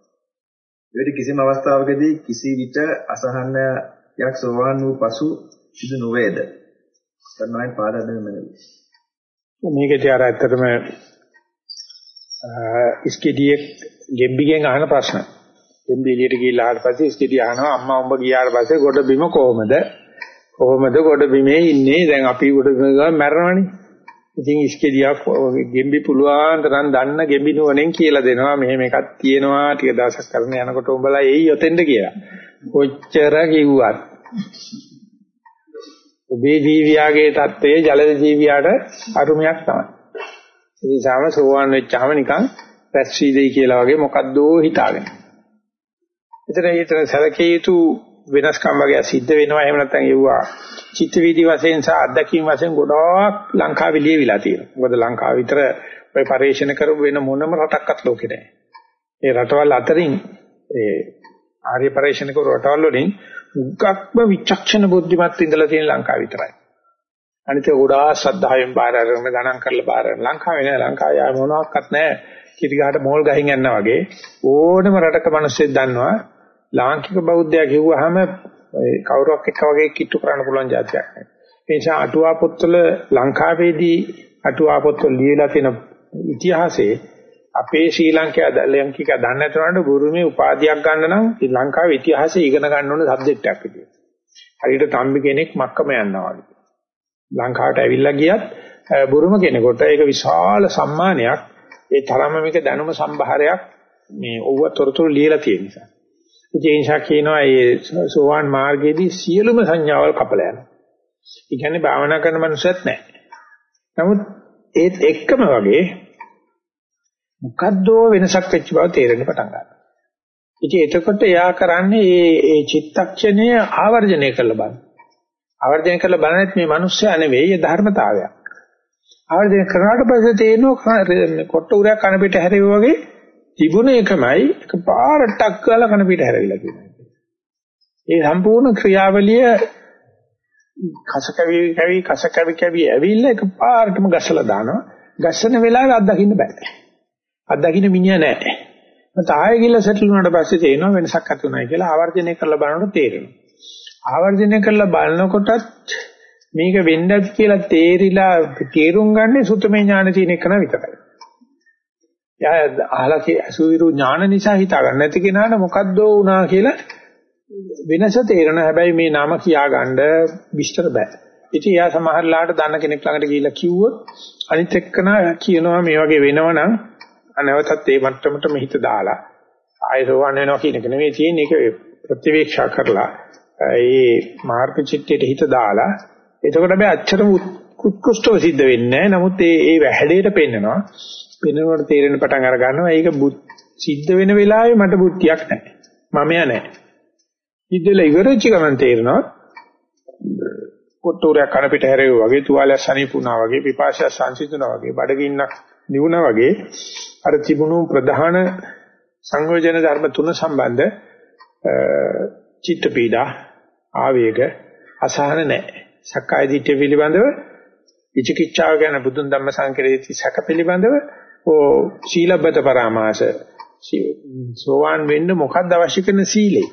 ඒවිට කිසිම අවස්ථාවකදී කිසි විට අසහනයක් සෝවාන් වූ පසු සිදු නොවේද? සර්ණයි පාදයෙන් මෙලෙස. මේකදී අර ඇත්තටම ඉස්කෙඩියේ ගෙම්බිගෙන් අහන ප්‍රශ්න. ගෙම්බි එළියට ගිහිල්ලා ආවට පස්සේ ඉස්කෙඩිය අහනවා අම්මා උඹ ගියාට පස්සේ ගොඩ බිම කොහමද? කොහමද ගොඩ බිමේ ඉන්නේ? දැන් අපි ගොඩ බිම ගාව මැරෙනවනේ. ඉතින් ඉස්කෙඩියක් ගෙම්බි පුළුවන් තරම් දන්න ගෙම්බි නුවණෙන් කියලා දෙනවා මෙහෙම එකක් තියෙනවා ටික දවසක් කරන යනකොට උඹලා එයි යොතෙන්ද කියලා. කොච්චර කිව්වත් ඔබේ ජීවියාගේ தත්ත්වයේ ජලද ජීවියාට අරුමයක් තමයි. ඉතින් සාම සෝවාන් වෙච්චාම නිකන් රැස් වී දෙයි කියලා වගේ මොකද්දෝ හිතාගෙන. එතන ඊතර සැලකිය යුතු වෙනස්කම් වගේ සිද්ධ වෙනවා එහෙම නැත්නම් ඒවා චිත්ත වීදි වශයෙන් සහ අත්දැකීම් වශයෙන් ගොඩාක් ලංකාවේ ලියවිලා තියෙනවා. මොකද ලංකාව විතර ඔය පරිශන කරපු වෙන මොනම රටක්වත් ලෝකේ නැහැ. ඒ රටවල් අතරින් ඒ ආර්ය පරිශන කරු රටවල් වලින් උගක්ම විචක්ෂණ බුද්ධිමත් ඉඳලා තියෙන ලංකාව විතරයි. අනිත ගොඩාක් ශ්‍රද්ධාවෙන් බාර අරගෙන ගණන් කරලා බාර අරගෙන ලංකාවේ නෑ ලංකාවේ මොනවත් නැහැ. කිරි ගහට මෝල් ගහින් යනවා වගේ ඕනම රටක මිනිස්සුෙක් දන්නවා ලාංකික බෞද්ධයා කිව්වහම කවුරක් එක්ක වගේ කිට්ටු කරන්න පුළුවන් જાතියක් නෑ. ඒ නිසා අටුවා පොත්වල ලංකාවේදී අටුවා පොත්වල ලියලා තියෙන ඉතිහාසයේ අපේ ශ්‍රී ලංකාව ලංකික දන්නේ නැතුනට බුරුමේ උපාධියක් ගන්න නම් ලංකාවේ ඉතිහාසය ඉගෙන ගන්න ඕන සබ්ජෙක්ට් එකක් විදියට. හරියට තම්බි කෙනෙක් මක්කම යනවා වගේ. ලංකාවට ඇවිල්ලා ගියත් බුරුම කෙනෙකුට ඒක විශාල සම්මානයක්. ඒ තරම මේක දැනුම සම්භාරයක් මේ ඔව්ව තොරතුරු ලියලා තියෙන නිසා. ඒ නිසා කියනවා මේ සෝවාන් මාර්ගයේදී සියලුම සංඥාවල් කපලා යනවා. ඒ කියන්නේ භාවනා කරන මනුස්සයත් නැහැ. නමුත් ඒත් එක්කම වගේ මොකද්දෝ වෙනසක් වෙච්ච බව තේරෙන්න පටන් ගන්නවා. ඉතින් එතකොට එයා කරන්නේ මේ මේ චිත්තක්ෂණය ආවර්ජනය කරලා බලන. ආවර්ජනය කරලා බලනත් මේ මිනිස්සයා නෙවෙයි ඒ ධර්මතාවයක්. ආවර්ජනය කරනාට පස්සේ තේරෙනවා කොට්ට උරයක් කන පිට හැරෙවෝ වගේ තිබුණ එකමයි එකපාරටක් ගාලා කන පිට හැරවිලා කියනවා. ඒ සම්පූර්ණ ක්‍රියාවලිය කස කැවි කැවි කස කැවි කැවි ඇවිල්ලා එකපාරටම ගසලා දානවා. ගස්සන වෙලාවේ අත්දකින්න බෑ. අත්දකින්න මිනිහා නැහැ. මත ආයෙ ගිහලා සෙටල් වුණාට පස්සේ තේරෙනවා වෙනසක් ඇති උනායි කියලා ආවර්ජනය කරලා බලනකොට තේරෙනවා. ආවර්ජනය කරලා බලනකොටත් මේක වෙන්නත් කියලා තේරිලා තේරුම් ගන්න සුතමේ ඥාන තියෙන එක න විතරයි. යා අහලා අසුවිරු ඥාන නිසා හිතා ගන්න නැති කෙනාට මොකද්ද වුණා කියලා වෙනස තේරෙන හැබැයි මේ නම කියාගන්න විස්තර බෑ. ඉතින් එයා සමහරලාට දන්න කෙනෙක් ළඟට ගිහිල්ලා කිව්වොත් අනිත් එක්කන කියනවා මේ වගේ වෙනවනම් අනවතත් ඒ මට්ටමටම හිත දාලා ආයසෝවන් වෙනවා කියන එක නෙවෙයි තියෙන්නේ ඒක ප්‍රතිවීක්ෂා කරලා ඒ මාර්ග චිත්තයට හිත දාලා එතකොට අපි අච්චරම උත්කෘෂ්ටව සිද්ධ වෙන්නේ නැහැ. නමුත් ඒ ඒ හැඩයට පෙන්නනවා. පෙන්නනකොට තේරෙන පටන් අර ගන්නවා. ඒක සිද්ධ වෙන වෙලාවේ මට බුද්ධියක් නැහැ. මමයා නැහැ. ඉදලා ඉවරච්ච ගමන් තේරෙනවා. කොට්ටෝරයක් කන පිට හැරෙව්වා වගේ තුවාලයක් සනීපුණා වගේ පිපාසය සංසිඳුණා වගේ බඩගින්නක් නිවුණා වගේ අර තිබුණු ප්‍රධාන සංයෝජන ධර්ම තුන සම්බන්ධ චිත්ත පීඩා ආවේග අසහන නැහැ. සක්කාය දිට්ඨිය පිළිබඳව විචිකිච්ඡාව ගැන බුදුන් ධම්ම සංකේතී සැක පිළිබඳව ඕ සීලබ්බත පරාමාස. සෝවාන් වෙන්න මොකක්ද අවශ්‍ය කරන සීලේ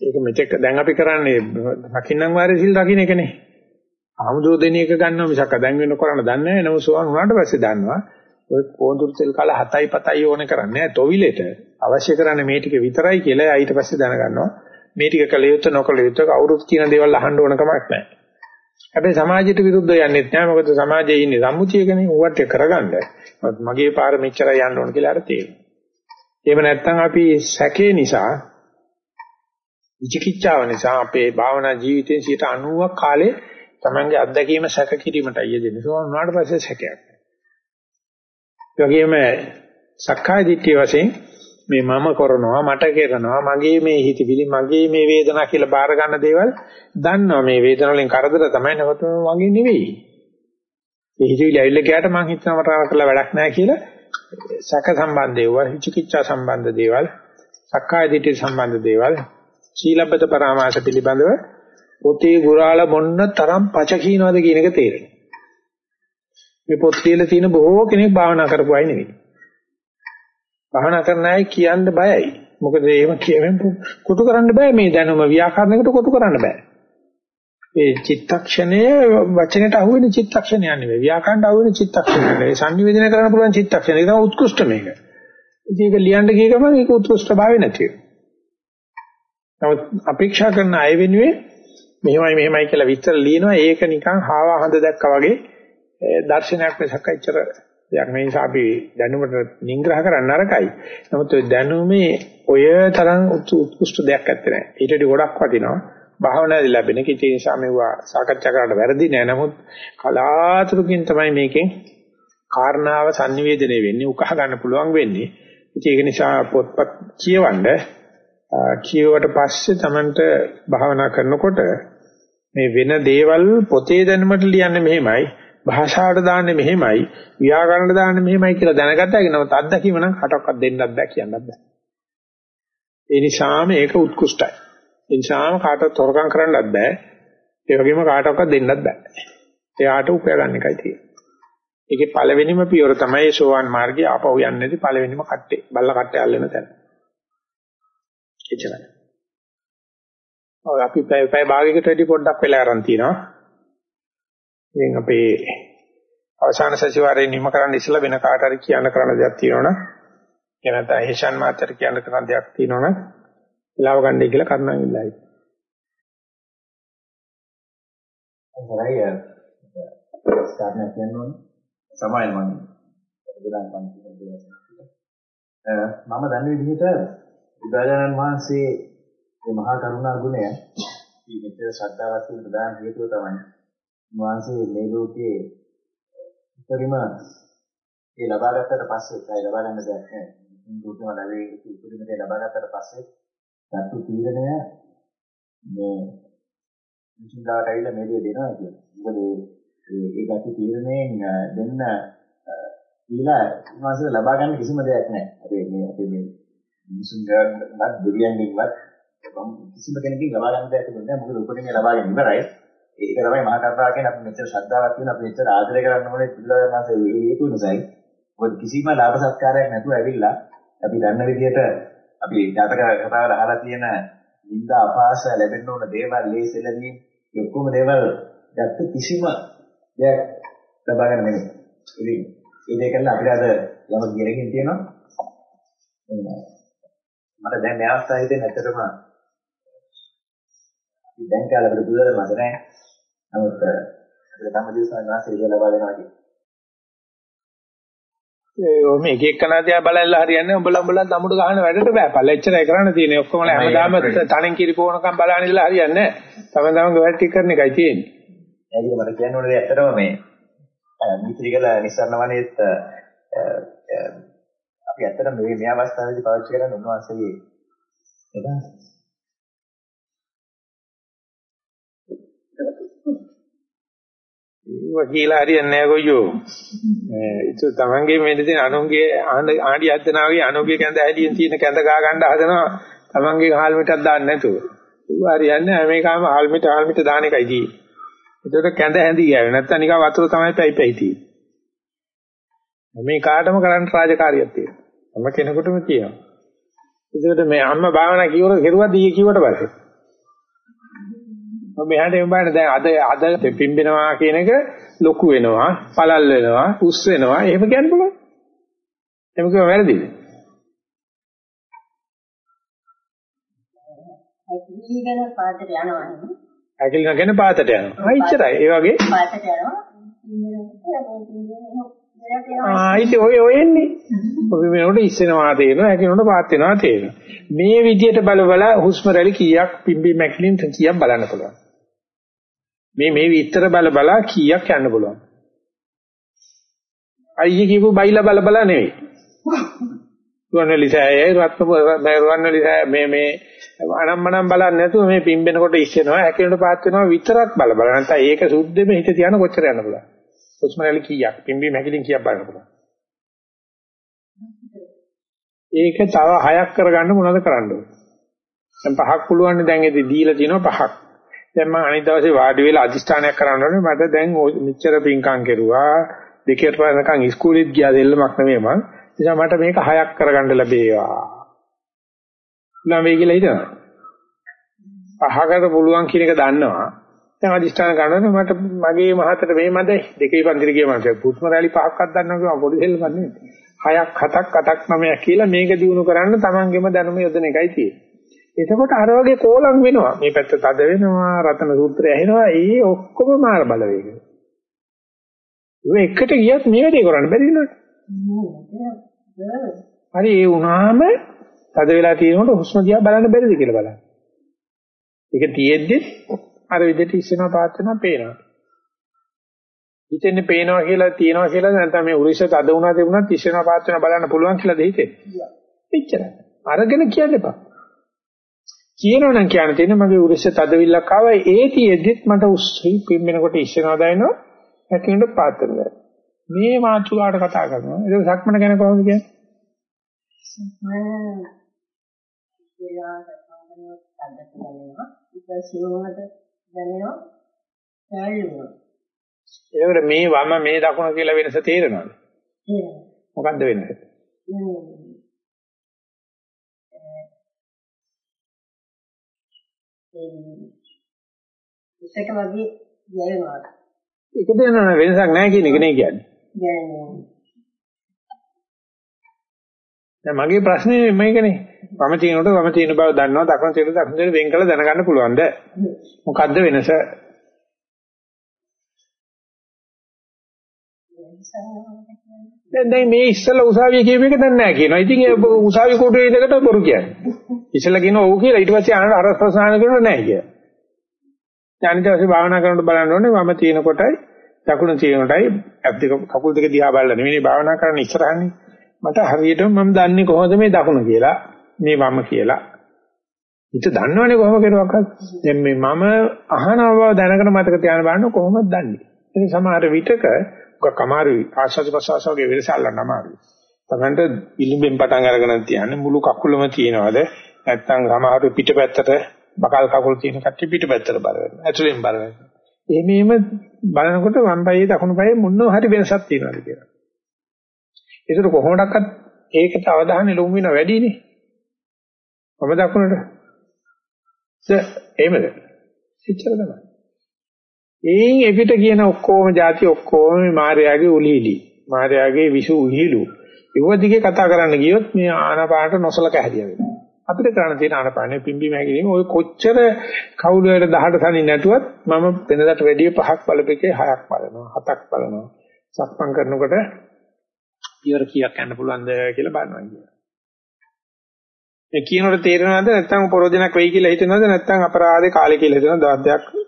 ඒක මෙතෙක් දැන් අපි කරන්නේ රකින්නම් වාරේ සිල් රකින්න එකනේ. ආමුදෝ දෙන එක ගන්නවා මිසක් දැන් වෙන කරන්න දන්නේ නැහැ. නමුත් සෝවාන් වුණාට පස්සේ දන්නවා ඔය කෝඳුරු තෙල් කල 7යි 7යි ඕනේ කරන්නේ නැහැ. තොවිලෙට අවශ්‍ය කරන්නේ මේ ටික විතරයි කියලා ඊට පස්සේ දැනගන්නවා. මේ ටික කළ යුත්තේ නොකළ යුත්තේ කවුරුත් කියන දේවල් අහන්න ඕන කමක් නැහැ. හැබැයි සමාජයට විරුද්ධව යන්නෙත් නෑ මොකද සමාජයේ ඉන්නේ සම්මුතියකනේ ඌවට කරගන්න. මගේ පාර මෙච්චරයි යන්න ඕන කියලා අර තේරෙනවා. එහෙම නැත්නම් අපි සැකේ නිසා විචිකිච්ඡාව නිසා අපේ භාවනා ජීවිතේ 90ක් කාලේ Tamange අත්දැකීම සැක කිරීමටයි යෙදෙන්නේ. ඒක උනාට පස්සේ සැකයක්. ඒ වගේම සක්කාය දිට්ඨිය වශයෙන් මේ මම කරනවා මට කරනවා මගේ මේ හිතවිලි මගේ මේ වේදනාව කියලා බාර ගන්න දේවල් දන්නවා මේ වේදනාව වලින් කරදර තමයි නැවත වගේ නෙවෙයි. ඒ හිතවිලි ඇවිල්ලා ගියාට මං හිතනවා මට කරලා වැඩක් නැහැ කියලා සැක සම්බන්ධ දේවල්, විචිකිච්ඡා සම්බන්ධ දේවල්, සක්කාය දිට්ඨි සම්බන්ධ දේවල්, සීලබ්බත පරාමාස පිළිබඳව පොතේ ගුරාල මොන්න තරම් පච කියනවාද කියන එක තේරෙනවා. මේ පොත් කියලා තියෙන බොහෝ කෙනෙක් භාවනා කරපු අය නෙවෙයි. භාවනා කරන අය කියන්න බයයි. මොකද එහෙම කියවෙන් කොටු කරන්න බෑ මේ දැනුම ව්‍යාකරණයකට කොටු කරන්න බෑ. ඒ චිත්තක්ෂණය වචනෙට අහුවෙන චිත්තක්ෂණයක් නෙවෙයි. ව්‍යාකරණයට අහුවෙන චිත්තක්ෂණයක් නෙවෙයි. sannivedana කරන්න පුළුවන් චිත්තක්ෂණය. ඒක තමයි උත්කෘෂ්ඨ මේක. ඉතින් ඒක ලියන්න ගිය ගමන් ඒක උත්කෘෂ්ඨ භාවය නැති වෙනවා. නමුත් අපේක්ෂා කරන අය වෙනුවෙන් මෙහෙමයි මෙහෙමයි කියලා විස්තර ලියනවා. ඒක නිකන් හාවා හඳ දැක්කා වගේ දර්ශනයක් මිසක් ඇච්චර දෙයක් මේ නිසා අපි දැනුමට නිග්‍රහ කරන්න අරකයි. නමුත් ඔය දැනුමේ ඔය තරම් උත්කෘෂ්ඨ දෙයක් ඇත්තේ නැහැ. ඊට වඩා ගොඩක් වටිනවා. භාවනාවේ ලැබෙන කිචේ නිසා මේවා සාකච්ඡා කරන්න වැරදි නෑ. නමුත් කලාතුරකින් තමයි මේකෙන් කාරණාව sannivedanaya වෙන්නේ, උකහා ගන්න පුළුවන් වෙන්නේ. ඒක නිසා පොත්පත් කියවන්න කියවට පස්සේ Tamanට භාවනා කරනකොට මේ වෙන දේවල් පොතේ දැනුමට ලියන්නේ මෙහෙමයි භාෂාවට දාන්නේ මෙහෙමයි ව්‍යාකරණයට දාන්නේ මෙහෙමයි කියලා දැනගත්තා කියනම අත්දැකීම නම් කටක්වත් දෙන්නත් බෑ කියන්නත් බෑ. ඒ නිසාම ඒක උත්කෘෂ්ටයි. ඒ නිසාම කාටවත් හොරකම් කරන්නත් බෑ. ඒ වගේම කාටවත් දෙන්නත් බෑ. එයාට උපය ගන්න එකයි තියෙන්නේ. ඒකේ පළවෙනිම පියවර තමයි සෝවාන් මාර්ගය ආපහු යන්නේ නැති පළවෙනිම කට්ටේ බල්ල කට්ටේ අල්ලන තැන. එච්චරයි. ඔය අපි පැය පැය භාගයකට වැඩි පොඩ්ඩක් වෙලා aran තිනවා. ඉතින් අපේ අවසාන සතිವಾರයේ නිම කරන්න ඉස්සලා වෙන කාට හරි කියන්න කරන්න දෙයක් තියෙනවනම් එහෙම නැත්නම් හේෂන් මාත්‍යට කියන්න කරන්න දෙයක් තියෙනවනම් ඉලාව ගන්නයි කියලා කරුණාවෙන් ඉල්ලයි. හොඳයි ස්ථාපනය කියනවනේ. සමායන මම විදාන පන්ති මම දන්න විදිහට බුදුරජාණන් වහන්සේ මේ මහා කරුණා ගුණය මේ මෙතන ශ්‍රද්ධාවත් කියන ප්‍රධාන හේතුව තමයි වහන්සේ මේ ලෝකයේ උපරිම ඒ ලබා ගත්තට පස්සේ ඒ ලබා ගන්න දෙයක් නැහැ. දුකම ලැබෙයි උපරිම දේ ලබා ගත්තට පස්සේ සතු තීරණය මේ විචින්දාට ඇවිල්ලා මේ දේ දෙනවා කියන්නේ. මොකද ඒ ඒ ගති තීරණයෙන් දෙන්න ඊළා උන්වහන්සේ ලබා ගන්න කිසිම දෙයක් නැහැ. අපි මේ අපි මේ මිනිසුන් ගන්නවත් දෙවියන්ගෙන්වත් කිසිම කෙනකින් ලබා ගන්න දෙයක් තිබුණේ නැහැ. මොකද උපරිම ලබා ගැනීම ඉවරයි. ඒක තමයි මහා කරුණාව කියන්නේ අපි මෙච්චර ශ්‍රද්ධාවක් තියෙන අපි මෙච්චර ආදරය කරන්න ඕනේ පිළිවෙලකට හේතු නිසායි. මොකද කිසිම ලාභ සත්කාරයක් නැතුව ඇවිල්ලා අපි දන්න විදිහට අපි ජාතක කතාවල අහලා තියෙන නිന്ദා අපහාස ලැබෙන්න ඕන දේවල් ලේසෙලදී ඒ ඔක්කොම දේවල් දැක්ක කිසිම දෙයක් ලබා ගන්න නෙමෙයි. ඉතින් ඒ දෙක කරලා අපිට අද යමක් ගිරගෙන තියෙනවා. මට දැන් මේ අවස්ථාවේදී නැත්තරම දැන් කාලේ අපිට දුර මත නැහැ. නමුත් අපිට ධම්මදිව සානාසිරිය ලබා දෙනවා කියන්නේ. ඒ මේ එක එකනා දිහා බලලා හරියන්නේ උඹලා උඹලා දමුඩු ගහන වැඩට බෑ. පළෙච්චරයි කරන්න තියෙන්නේ. ඔක්කොම හැමදාම තණෙන් කිරි පොවනකම් බලන ඉඳලා හරියන්නේ නැහැ. තම තමන්ගේ වැඩ ටික කරන එකයි තියෙන්නේ. ඒකද මට කියන්න ඕනේ ඇත්තටම මේ මිත්‍රිකල නිසරණ වනයේත් අපි ඇත්තටම මේ මේ අවස්ථාවේදී පාවිච්චි කරන උන්වහන්සේගේ ඒක කියලා හරියන්නේ නැහැ කොයියෝ. ඒක තමන්ගේ මෙන්න තියෙන අනුන්ගේ ආඩි අද්දනාවේ අනුන්ගේ කැඳ ඇලියෙන් තියෙන කැඳ ගා ගන්න හදනවා තමන්ගේ හාල් මිටක් දාන්න නැතුව. ඒක හරියන්නේ මේකම හාල් මිට හාල් මිට දාන එකයි තියෙන්නේ. ඒකට කැඳ හැඳි ගෑවේ නැත්තම් නිකන් වතුර තමයි පැයි පැයි තියෙන්නේ. මේ කාටම කරන්න රාජකාරියක් තියෙනවා. හැම කෙනෙකුටම තියෙනවා. ඒකට මේ අම්මා භාවනා කියවල කෙරුවා දී කිව්වට පස්සේ මෙහාට එමු බලන්න දැන් අද අද පිම්බෙනවා කියන එක ලොකු වෙනවා පළල් වෙනවා උස් වෙනවා. එහෙම කියන්න පුළුවන්? එහෙම කිව්ව වැරදිද? ඇකිලිගෙන පාතට යනවා ඇකිලිගෙන පාතට යනවා. ආ ඉච්චරයි. ඒ වගේ? පාතට යනවා. ආයිත් ඔය ඔය එන්නේ. ඔබ මේකට ඉස්සෙනවා තේරෙනවා, හැකිනොට පාත් වෙනවා තේරෙනවා. මේ විදියට බල බල හුස්ම රැලි කීයක් පිම්බි මැකිලින් කීයක් බලන්න පුළුවන්. මේ මේ විතර බල බල කීයක් යන්න පුළුවන්. අයියේ කියපු බයිලා බල බල නෙවෙයි. රුවන්වැලිසෑයයි රත්න රුවන්වැලිසෑය මේ මේ අනම්මනම් බලන්නේ නැතුව මේ පිම්බෙනකොට ඉස්සෙනවා හැකිනට පාත් වෙනවා විතරක් බල බල නැත්නම් ඒක සුද්ධෙම හිත තියන කොච්චර යන්න පුළුවන්. උස්මරලි කීයක් පිම්බි මැකිලින් කීයක් බලන්න පුළුවන්. ඒක තව හයක් කරගන්න මොනවද කරන්න ඕනේ? දැන් පහක් පුළුවන් දැන් ඒක දීලා තියෙනවා පහක්. දැන් මම අනිත් දවසේ වාඩි වෙලා අදිෂ්ඨානයක් කරන්න ඕනේ. මට දැන් මෙච්චර පිංකම් කෙරුවා. දෙකේට පස්සනකම් ඉස්කෝලේත් ගියා දෙල්ලමක් නෙමෙයි මං. නිසා මට මේක හයක් කරගන්න ලැබේවා. නම් වෙයි කියලා හිතනවා. පහකට පුළුවන් කියන එක දන්නවා. දැන් අදිෂ්ඨාන ගන්නකොට මට මගේ මහතට මේ මැදයි දෙකේ පන්තිර ගිය මට පුස්ම රැලි පහක්වත් දන්නවා කිව්වා. පොඩි දෙල්ලමක් නෙමෙයි. හයක් හතක් අටක් නවයක් කියලා මේක දිනු කරන්න තමන්ගෙම දැනුම යොදන එකයි තියෙන්නේ. එතකොට අර වගේ කෝලම් වෙනවා. මේ පැත්ත තද වෙනවා, රතන සූත්‍රය ඇහෙනවා. ඒ ඔක්කොම මාර බලවේග. ඒ එකට ගියත් මේ වැඩේ කරන්න බැරි නේද? හරි ඒ වුණාම තද වෙලා තියෙනකොට හුස්ම දිහා බලන්න බැරිද කියලා බලන්න. ඒක තියෙද්දි අර විදිහට ඉස්සෙනවා පාත් වෙනවා පේනවා. හිතෙන්නේ පේනවා කියලා තියෙනවා කියලා නැත්නම් මේ උරිෂ තද වුණා තිබුණත් ඉස්සෙනවා පාත් වෙනවා බලන්න පුළුවන් කියලා දෙහිතේ. එච්චරයි. අරගෙන කියන්න එපා. කියනවනම් කියන්න තියෙන මගේ උරස්ස තදවිල්ලක් ආවා ඒතියෙදිත් මට උස්සි පිම්මෙනකොට ඉස්සෙනවා දැනෙනවා හැකිනෙට පාත් වෙනවා මේ මාතුකාට කතා කරනවා. ඒක සක්මන ගැන කොහොමද කියන්නේ? මේ වම මේ දකුණ කියලා වෙනස තේරෙනවද? මොකද්ද වෙන්නේ එකට වගේ යනවා. ඒක දෙන වෙනසක් නැහැ කියන එක නේ කියන්නේ. දැන් මගේ ප්‍රශ්නේ මේකනේ. වම තියෙනකොට වම තියෙන බව දන්නවා, දකුණ තියෙන දකුණ තියෙන වෙන් කළ දැනගන්න පුළුවන්ද? මොකද්ද වෙනස? දැන් දැන් මේ ඉස්සලා උසාවිය කියප එක දැන් නැහැ කියනවා. ඉතින් ඒ උසාවි කොටුවේ ඉඳකට බොරු කියන්නේ. ඉස්සලා කියනවා ඔව් කියලා ඊට පස්සේ අර අර ප්‍රසාන කරනවා නැහැ කියලා. ඥානිත වශයෙන් භාවනා කරනකොට බලන්න ඕනේ වම තියෙන කොටයි දකුණ තියෙන කොටයි ඇස් දෙක කකුල් දෙක දිහා බලලා නෙවෙයි භාවනා කරන්න ඉස්සරහන්නේ. මට හරියටම මම දන්නේ කොහොමද මේ දකුණ කියලා මේ වම කියලා. ඊට දන්නවනේ කොහොම කෙරුවක්වත්. දැන් මේ මම අහනවා බව දැනගෙන මතක තියාගෙන බලන්න කොහොමද දන්නේ. ඉතින් සමහර විටක ගොක් අමාරුයි ආශාස ප්‍රසවාස වගේ වෙලස අල්ලන්න අමාරුයි. තමන්ට ඉලිඹෙන් පටන් අරගෙන තියන්නේ මුළු කකුලම තියනවාද නැත්නම් සමහර පිටපැත්තට බකල් කකුල් තියෙන කට්ටිය පිටපැත්තට බර වෙනවා. ඇතුලෙන් බර වෙනවා. එහෙමම බලනකොට වම් පායේ දකුණු පායේ මොනවා හරි වෙනසක් තියෙනවාද කියලා. ඒකට කොහොමඩක්වත් ඒකට අවධානය යොමු වෙන වැඩිනේ. වම දකුණට. එහෙමද? එච්චර තමයි. එයින් එපිට කියන ඔක්කොම જાති ඔක්කොම මාර්යාගේ උලීලි. මාර්යාගේ විසු උහිලු. ඒව දිගේ කතා කරන්න ගියොත් මේ ආනාපානට නොසලක හැදියා වෙනවා. අපිට කරන්න තියෙන ආනපානේ පිම්බි මහැකිරීම ඔය කොච්චර කවුළු වල 18 තනින් නැතුවත් මම වෙනදාට වැඩිය පහක් බලපෙකේ හයක් බලනවා හතක් බලනවා සක්මන් කරනකොට පියවර කීයක් යන්න පුළුවන්ද කියලා බලනවා කියන. මේ කියනකොට තේරෙනවද නැත්නම් පරෝධනක් වෙයි කියලා හිතනවද නැත්නම් අපරාධේ කාලේ කියලා හිතනවද දවස් දෙකක්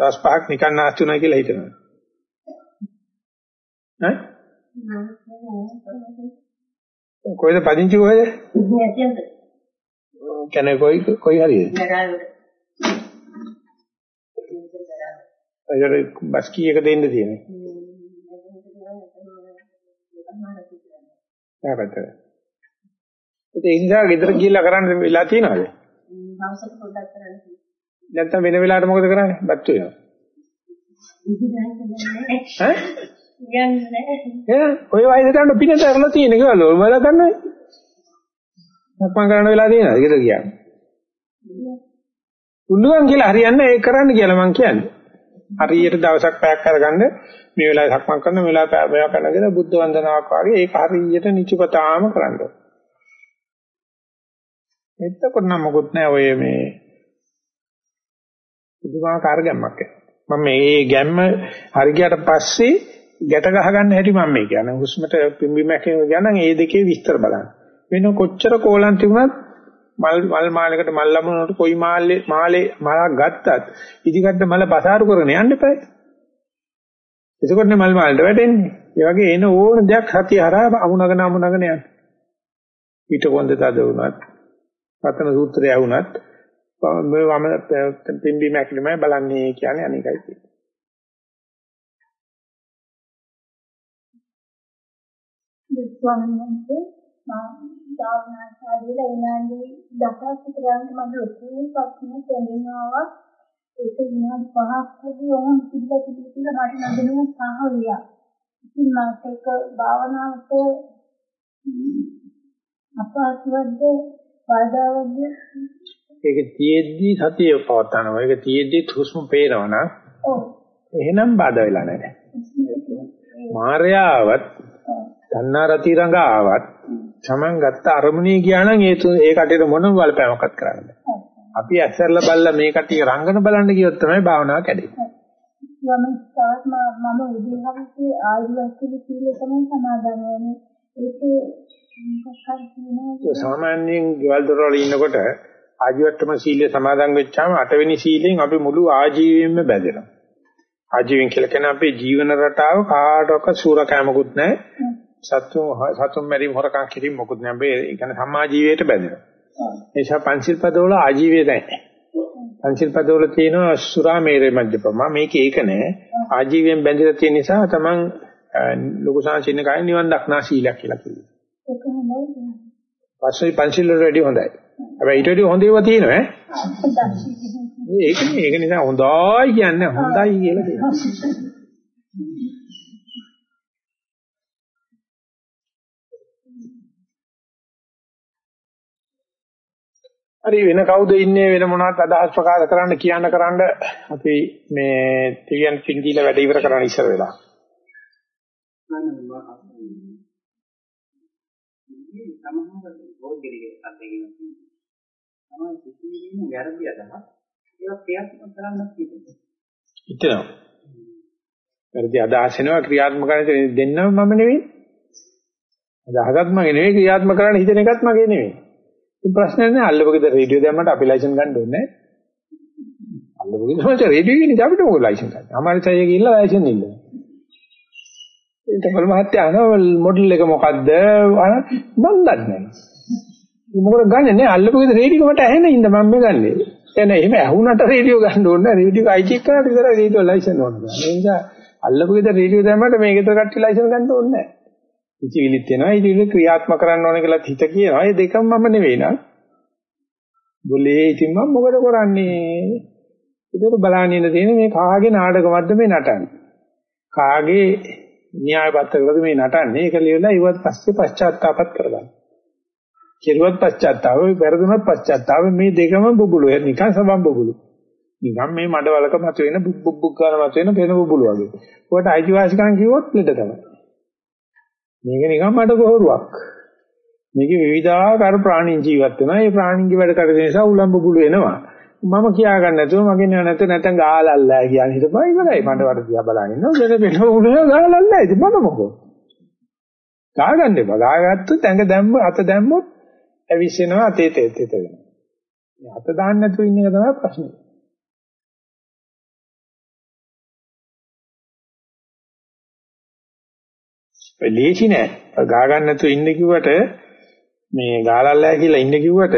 දවස් පහක් නිකන් නාස්ති උනා කියලා හිතනවද? ඈ? කොයිද පදිංචි කොහෙද? කනේ කොයි කොයි හරියද? ඒකට බස් කීයක දෙන්න තියෙන්නේ? නැවත. ඒ නිසා ගෙදර ගිහිල්ලා කරන්න වෙලා තියෙනවද? හවසට පොඩ්ඩක් කරන්න. නැත්තම් වෙන වෙලාවට මොකද කරන්නේ? බත් වෙනවා. ඈ? යන්නේ. ඔය වයසට යන පිනත කරලා තියෙන කියලා ඔයාලා දන්නේ. සක්මන් කරන්න වෙලා තියෙනවද ගෙදර කියන්නේ? පුළුවන් කියලා හරියන්නේ ඒක කරන්න කියලා මං කියන්නේ. හරියට දවසක් පැයක් අරගන්න මේ වෙලාවේ සක්මන් කරන මේ වෙලාව මේවා කරනගෙන බුද්ධ වන්දනාවක් වගේ ඒක හරියට නිචපතාම කරන්න. එතකොට නම් මොකුත් නැහැ ඔය මේ පුදුමාකාර ගැම්මක් මම මේ ගැම්ම හරි ගියට පස්සේ ගැට ගහ ගන්න හැටි මම මේ කියන්නේ. හුස්මට පිම්බීම හැකීම ගණන් ඒ දෙකේ විස්තර බලන්න. වෙන කොච්චර කෝලම් තිබුණත් මල් මල් මාලයකට මල් ලැබුණොත් කොයි මාලේ මාලේ මලක් ගත්තත් ඉදිකට මල පසාරු කරගෙන යන්න එපා. එතකොට මල් මාලට වැටෙන්නේ. ඒ වගේ එන ඕන දෙයක් සතිය හරහා අමුණගෙන අමුණගෙන යන්න. ඊට කොන්ද තද වුණත් පතන සූත්‍රය වුණත් මේ වම පිම්බි මැකිලිමයි බලන්නේ කියන්නේ අනේකයි තියෙන්නේ. ස්වාමීන් වහන්සේ මම භාවනා ශාරීරික විනාඩි 10ක් විතර යනකොට මට ලොකු ප්‍රශ්න තේරෙනවා ඒක විනාඩි 5ක් වගේ වුණ තිබ්බ තිබ්බ මට නැදෙනු සාහලියා. ඉතින් මට ඒක භාවනාවට අපහසුවක්ද බාධාවක්ද ඒක තියෙද්දි සතිය පවත්නවා. ඒක තියෙද්දි හුස්ම පේනවනම් ඔව් එහෙනම් බාධා වෙලා නැහැ. මායාවත් තණ්හා රති රඟ ආවත් Taman ගත්ත අරමුණේ ගියා නම් ඒ ඒ කටේට මොනම බලපෑමක්වත් කරන්න බෑ. අපි ඇස්සරලා බලලා මේ කටිය රංගන බලන්න ගියොත් තමයි භාවනාව කැඩෙන්නේ. මම තවත් මම උදේවගේ ආයුර්වේදික සීලය තමයි සමාදන් වෙන්නේ. ඒක සාමාන්‍යයෙන් ගෙවල් දොරවල ඉන්නකොට ආජීවට්ටම සීලය සමාදන් වෙච්චාම අටවෙනි සීලෙන් අපි මුළු ආජීවයෙන්ම බැඳෙනවා. ආජීවෙන් කියලා කියන අපේ ජීවන රටාව කාටවත් සූරකෑමකුත් නැහැ. සතු සතුම් මෙරි හොරකම් කිරීම මොකුත් නැහැ. ඒ කියන්නේ සම්මා ජීවිතයට බැඳෙනවා. ඒ නිසා පංචිල් පදවල ආජීවය නැහැ. පංචිල් පදවල තියෙනවා සුරා මේරේ මධ්‍යපම. මේක ඒක නෑ. ආජීවයෙන් බැඳලා තියෙන නිසා තමන් ලොකු සංසින්න කයි නිවන් දක්නා ශීලයක් කියලා කියනවා. ඒක හොඳයි. පස්සේ පංචිල් වල වැඩි හොඳයි. හැබැයි ඊට වඩා හොඳ ඒවා තියෙනවා ඈ. ඒක නේ ඒක නිසා හොඳයි කියන්නේ හොඳයි කියලා කියනවා. හරි වෙන කවුද ඉන්නේ වෙන මොනවද අදහස් ප්‍රකාශ කරන්න කියන්න කරන්න අපි මේ තියන් පින් දීලා වැඩ ඉවර කරන්න ඉස්සර වෙලා. සමහර බෝධිරිගේ අත්දැකීම් තමයි සිතිවිලින වැරදි අදහස් ඒවා ක්‍රියාත්මක කරන්නත් හිතෙනවා. හිතනවා. වැරදි අදහස් වෙනවා ක්‍රියාත්මක කරන්න දෙන්නම මම නෙවෙයි. අදහසත් මගේ නෙවෙයි ක්‍රියාත්මක කරන්න හිතන එකත් මගේ නෙවෙයි. ඉතින් ප්‍රශ්නේ නැහැ අල්ලපගෙද රේඩියෝ දැම්මට අපි ලයිසන් ගන්න ඕනේ නැහැ. අල්ලපගෙද තමයි රේඩියෝ කියන්නේ අපිට මොකද ලයිසන් ගන්න. අමාරුයි තේ ගිහිල්ලා ලයිසන් ඉන්න. ඒකවල මහත්තයා අහනවා මොඩල් එක මොකද්ද? මම දන්නේ නැහැ. මොකද ගන්නෙ නෑ අල්ලපුවේද රේඩියෝ මට ඇහෙන ඉඳ මම මේ ගන්නෙ. එතන එහෙම ඇහුණට රේඩියෝ ගන්න ඕනේ නෑ රේඩියෝ අයිච් එක කරලා විතර රේඩියෝ ලයිසන් ඕනේ. ඒ නිසා අල්ලපුවේද රේඩියෝ දැම්මට මේකේතර කට්ටිය ලයිසන් ගන්න ඕනේ නෑ. ඉතිවිලිත් වෙනවා ඉතිවිලි ක්‍රියාත්මක කරන්න ඕනේ කියලා හිත කියනවා. ඒ දෙකම මම නෙවෙයි නං. બોලේ ඉතින් මම මොකද කරන්නේ? ඒකට බලන්න ඉන්න තියෙන මේ කාගේ නාටකමක්ද මේ නටන්නේ? කාගේ න්‍යාය පත්‍රයකද මේ නටන්නේ? ඒක ලියලා ඉවත් පස්සේ පශ්චාත්තාපත් කරගන්න. කෙරුවත් පශ්චාත්තාප වෙයි වැරදුනත් පශ්චාත්තාප මේ දෙකම බුබුලු නිකන් සබම් බුබුලු නිකන් මේ මඩවලක මත වෙන බුබ්බුක් ගන්න මත වෙන පෙන බුබුලු වගේ ඔකට අයිතිවාසිකම් කිව්වොත් ලෙඩ තමයි මේක නිකන් මඩ ගොහරුවක් මේකේ විවිධාකාර ප්‍රාණීන් ජීවත් වෙනවා. ඒ ප්‍රාණීන්ගේ වැඩ කරන නිසා උලම්බ බුළු එනවා. මම කියා ගන්න නැතුව මගේ නැත නැත්නම් ගාලල්ලා කියන හිතපයි ඉවරයි. මට වඩ දිහා බලන් ඉන්නවා. වෙන වෙන උනේ ගාලල්ලා. ඉතින් මම මොකෝ? ගා ගන්න එපා. ගා ගත්තොත් ඇඟ දැම්ම අත දැම්මොත් ඇවිස්සෙනවා අතේ තෙත් තෙත වෙනවා. අත දාන්න නැතුව ඉන්න එක තමයි ප්‍රශ්නේ. ලේසි නෑ. ගා ගන්න නැතුව ඉන්න කිව්වට මේ ගාලල්ලා කියලා ඉන්න කිව්වට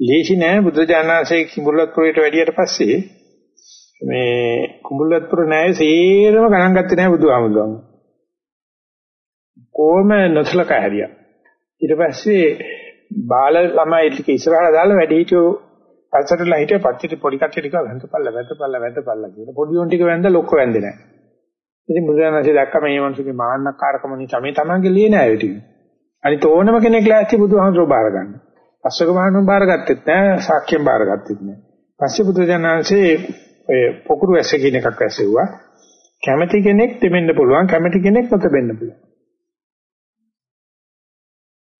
ලේසි නෑ බුදුජානනාංශයේ කිඹුල්වත්පුරයට වැඩියට පස්සේ මේ කුඹුල්වත්පුර නෑයේ සේරම ගණන් ගත්තේ නෑ බුදුහාමුදුරුවෝ. කොහොම නොසලකා හැරියා. ඊට පස්සේ බාල ළමයි ටික ඉස්සරහට දාලා වැඩි හිටියෝ පස්සටලා හිටිය පච්චිට පොඩි කට්ටිය ටික වැඳපල්ල වැඳපල්ල වැඳපල්ල කියන පොඩි උන් ටික වැඳ ලොක්ක වැඳේ නැහැ. ඉතින් බුදුරජාණන්සේ දැක්කම මේ මනුස්සගේ මාන්නකාරකම නිසා මේ තමන්ගේ ලියන අය ටික. අනිත ඕනම කෙනෙක් ලෑස්ති බුදුහාමුදුරුවෝ බාර ගන්න. පස්සක මහණුන් බාරගත්තෙත් නැහැ, සාක්‍යයෙන් බාරගත්තෙත් නැහැ. පස්සේ බුදුරජාණන්සේ ඔය පොකුරු ඇස කියන එකක් ඇසෙව්වා. කැමැති කෙනෙක් දෙමෙන්න පුළුවන්, කැමැති කෙනෙක් නොතෙන්න පුළුවන්.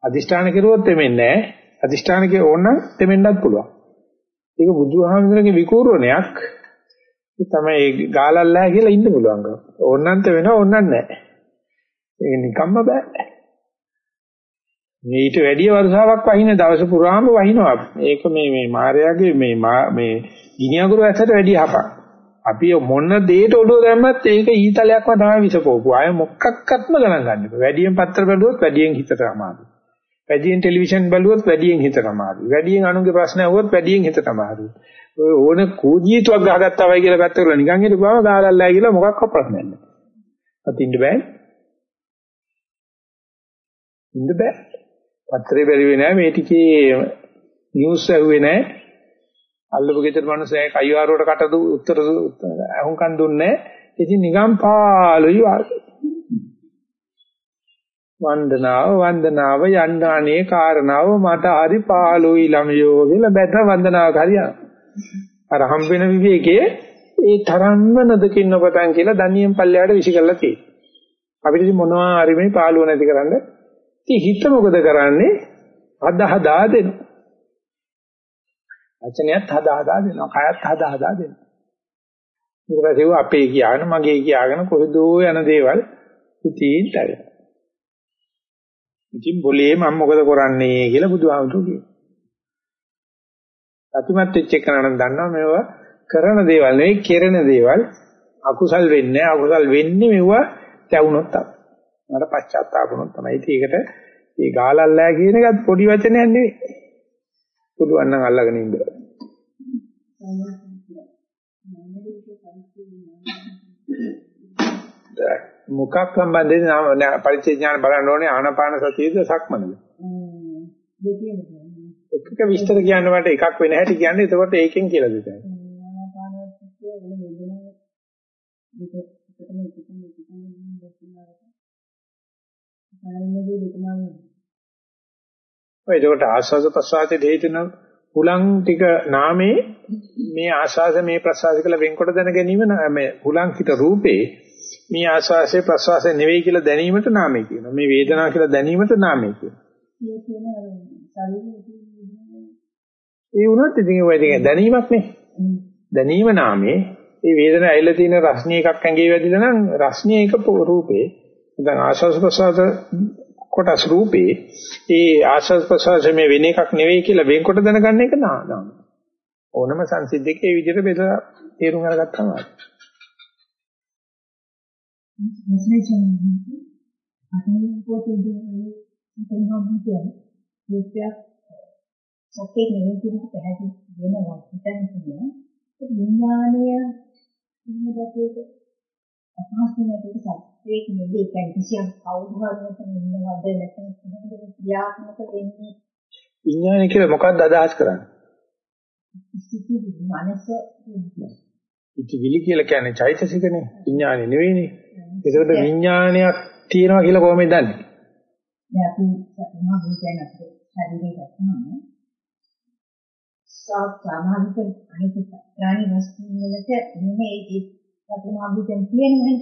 අදිෂ්ඨාන කෙරුවොත් දෙමෙන්නේ නැහැ. අදිෂ්ඨානකේ ඕන නම් දෙමෙන්නත් පුළුවන්. ඒක බුදුහාමුදුරගේ විකූර්ණයක්. ඒ තමයි ගාලල්ලා කියලා ඉන්න පුළුවන්. ඕනන්ත වෙනවා ඕනන්න නැහැ. ඒක නිකම්ම බෑ. මේට වැඩි වර්ෂාවක් වහින දවස පුරාම වහිනවා. ඒක මේ මේ මාර්යාගේ මේ මේ ගිනියගුරු ඇසට වැඩි හපක්. අපි මොන දෙයට ඔළුව දැම්මත් ඒක ඊතලයක්ම තමයි විසපෝපු. ආය මොකක්වත්ම ගණන් ගන්න එපා. වැඩියෙන් පත්‍ර බැලුවොත් වැඩියෙන් හිතට අමාරුයි. වැඩියෙන් ටෙලිවිෂන් බලුවොත් වැඩියෙන් හිතට අමාරුයි. වැඩියෙන් අනුන්ගේ ප්‍රශ්න අහුවොත් වැඩියෙන් හිතට අමාරුයි. ඔය ඕන කෝජීතුවක් ගහගත්තා වයි කියලා පැත්තවල නිකන් හිටපුවම ගාලල්ලා කියලා මොකක්වත් ප්‍රශ්නයක් නැහැ. අතින්ද බෑ. ඉන්න බෑ. පත්‍රේ බැලුවේ නැහැ මේ ටිකේ නිවුස් ඇහුවේ නැහැ. අල්ලපු ගෙදර මිනිස්සු කයිවාරුවට කට උත්තර අහුම්කන් දුන්නේ නැහැ. ඉතින් නිකන් පාළුයි වාගේ. වන්දනාව වන්දනාව යන්නානේ කාරණාව මට හරි පාළුයි ළමයෝ කියලා බැත වන්දනාවක් හරියනවා. අර හම්බෙන විවේකයේ ඒ තරම්ම නදකින්න පටන් කියලා දනියෙන් පල්ලයට විසි කරලා තියෙනවා. අපිට ඉතින් මොනවා හරි මේ පාළුව නැති කරන්න. ඉතින් හිත මොකද කරන්නේ? හදා හදා දෙනවා. වචනයත් හදා හදා දෙනවා. කයත් හදා හදා දෙනවා. ඊට පස්සේ අපේ කියාගෙන මගේ කියාගෙන කොහෙදෝ යන දේවල් ඉතින් තරනවා. ඉතින් બોලේ මම මොකද කරන්නේ කියලා බුදුහාමුදුරුවෝ කියනවා. සතුටුමත් වෙච්ච එකනනම් දන්නවා මේවා කරන දේවල් නෙවෙයි කෙරෙන දේවල් අකුසල් වෙන්නේ අකුසල් වෙන්නේ මෙවුවා තැවුනොත් තමයි. මට පශ්චාත්තාපුනොත් තමයි. ඒකට මේ ගාලල්ලා කියන එකත් පොඩි වචනයක් නෙවෙයි. පුළුවන් නම් අල්ලගෙන ඉන්න. මොකක් සම්බන්ධයෙන් පරිච්ඡේ ඥාන බලන්න ඕනේ? ආනාපාන සතියද සක්මනද? එකක විස්තර කියන්න මට එකක් වෙන හැටි කියන්නේ. එතකොට ඒකෙන් කියලා දෙතයි. ඔය ඒකට ආස්වාද ප්‍රසආතේ හේතුන හුලං ටික නාමේ මේ ආස්වාද මේ ප්‍රසආද කියලා වෙන්කොට දැන ගැනීම මේ හුලං හිත රූපේ මේ ආස්වාසේ ප්‍රසවාසේ නෙවෙයි කියලා දැනීමට නාමය කියනවා. මේ වේදනාව කියලා දැනීමට නාමය කියනවා. ඒ වුණත් ඉතින් ඔය දෙක දැනීමක් නේ. දැනීම නාමේ මේ වේදනාව ඇවිල්ලා තියෙන රස්නිය එකක් ඇඟේ වැදිලා නම් රස්නිය එක රූපේ. දැන් ආස්වාස් ප්‍රසවාස කොටස් රූපේ ඒ ආස්වාස් ප්‍රසවාස මේ වෙන එකක් නෙවෙයි කියලා වෙන්කොට දැනගන්න එක නාම. ඕනම සංසිද්ධියක ඒ විදිහට බෙදලා තේරුම් අරගත්තාම හරි. translation අතනින් පොතේදී සම්පූර්ණ කියන්නේ ඒකයක් සත්‍ය නෙවෙයි කියන එක පැහැදිලි වෙනවා හිතන්න පුළුවන් ඒ විඥානය ඉන්නකොට අපහසුතාවයක සත්‍යයක් නෙවෙයි කියන්නේ කිසියම් කවුරුහරකට ඉන්නවද නැත්නම් කොහොමද ක්‍රියාත්මක වෙන්නේ විඥානය කියලා මොකක්ද අදහස් කරන්නේ? සිටි මනස ඉතිවිලි කියලා කියන්නේ චෛතසිකනේ විඥානය නෙවෙයිනේ. ඒකට විඥානයක් තියෙනවා කියලා කොහොමද දන්නේ? දැන් අපි මම කියන්නේ අපේ ශරීරය ගත්තම සාමාන්‍යක අනිත් ප්‍රාණි වස්තු වලට ඉන්නේ ඒ අපේ මාබුතෙන් තියෙනනේ.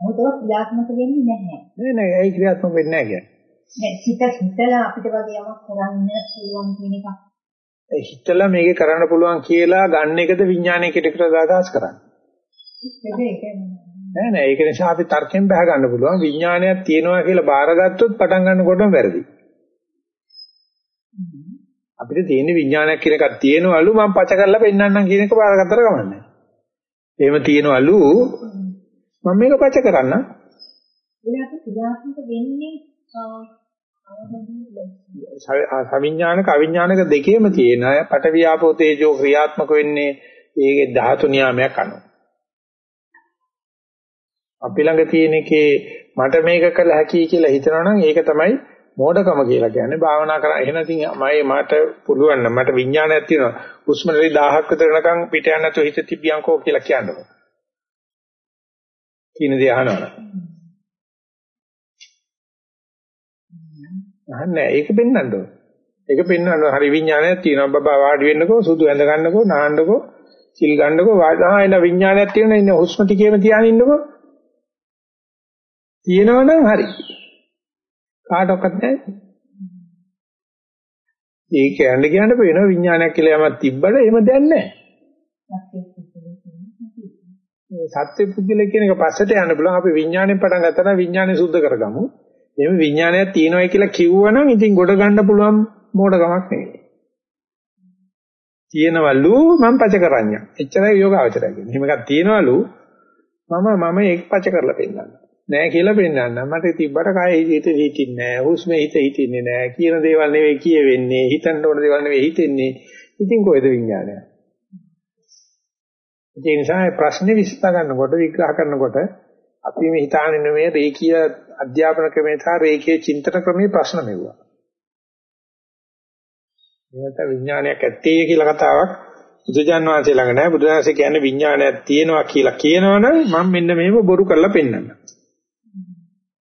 මොකද ක්‍රියාත්මක වෙන්නේ නැහැ. නෑ නෑ ඒ ක්‍රියාත්මක වෙන්නේ නැහැ කියන්නේ. දැන් සිත හිතලා අපිට වගේ යමක් කරන්න පුළුවන් කියන එක. හිතලා මේක කරන්න පුළුවන් කියලා ගන්න එකද විඥානයේ කෙටකට අදහස් කරන්නේ. නෑ නෑ ඒක නිසා අපි තර්කයෙන් බහ ගන්න පුළුවන් විඥානයක් තියෙනවා කියලා බාරගත්තොත් පටන් ගන්නකොටම වැරදි. අපිට තියෙන විඥානයක් කියන එකක් තියෙනවලු මම පච කරලා පෙන්නන්නම් කියන එක බාරගත්තට කමන්නේ. එහෙම තියෙනවලු මම මේක පච කරන්න. ඒක ක්‍රියාත්මක වෙන්නේ සවිඥානික අවිඥානික දෙකේම තියෙන පටවියාපෝ තේජෝ ක්‍රියාත්මක වෙන්නේ ඒකේ ධාතු නියාමයක් අනුව. අපි ළඟ තියෙන එකේ මට මේක කළ හැකි කියලා හිතනවනම් ඒක තමයි මෝඩකම කියලා කියන්නේ භාවනා කරා එහෙනම් ඉතින් මම මට පුළුවන් නම් මට විඥානයක් තියෙනවා හුස්ම රටි 1000ක් විතර වෙනකන් පිට යන්න නැතුව හිත තිබියන්කෝ කියලා කියන්නකො. කින දේ අහනවා. අහන්නේ ඒක පෙන්වන්න ඕන. ඒක පෙන්වන්න හරි විඥානයක් තියෙනවා බබා වාඩි වෙන්නකෝ සුදු ඇඳ ගන්නකෝ නාන්නකෝ සිල් ගන්නකෝ වාඩා එන විඥානයක් තියෙනවා ඉන්න හුස්ම ටිකේම තියාගෙන ඉන්නකෝ. තියෙනවනම් හරි. කාටවත් නැහැ. ඒ කියන්න කියන්න පේන විඥානයක් කියලා යමක් තිබ්බට එහෙම දැන් නැහැ. සත්‍ය පුද්ගලයා කියන එක පස්සට යන්න බලන්න අපි විඥාණයෙන් පටන් ගත්තා නම් විඥානය සුද්ධ කරගමු. එහෙම විඥානයක් තියෙනවා කියලා කිව්වනම් ඉතින් ගොඩ ගන්න පුළුවන් මෝඩකමක් නෙවෙයි. තියෙනවලු මම පච කරන්නේ. එච්චරයි යෝගාවචරය කියන්නේ. එහෙම එකක් තියෙනවලු මම මම ඒක පච කරලා පෙන්නන්න. නෑ කියලා පෙන්නන්න. මට තිබ්බට කය හිත හිතින්නේ නෑ. හුස්මේ හිත හිතින්නේ නෑ. කියන දේවල් නෙවෙයි කියවෙන්නේ. හිතන්න ඕන දේවල් නෙවෙයි හිතෙන්නේ. ඉතින් කොහෙද විඥානය? ඒ නිසා ප්‍රශ්නේ විශ්ල ගන්නකොට විග්‍රහ කරනකොට අපි මේ හිතාගෙන මේ රේකීය අධ්‍යාපන ක්‍රමයේ සහ රේකීය චින්තන ක්‍රමයේ ප්‍රශ්න මෙවුවා. මේකට විඥානයක් ඇත්තේ කියලා කතාවක් බුදුජාන් වහන්සේ ළඟ නැහැ. බුදුදහසේ කියන්නේ විඥානයක් තියෙනවා කියලා කියනවනම් මම මෙන්න මේව බොරු කරලා පෙන්නන්න.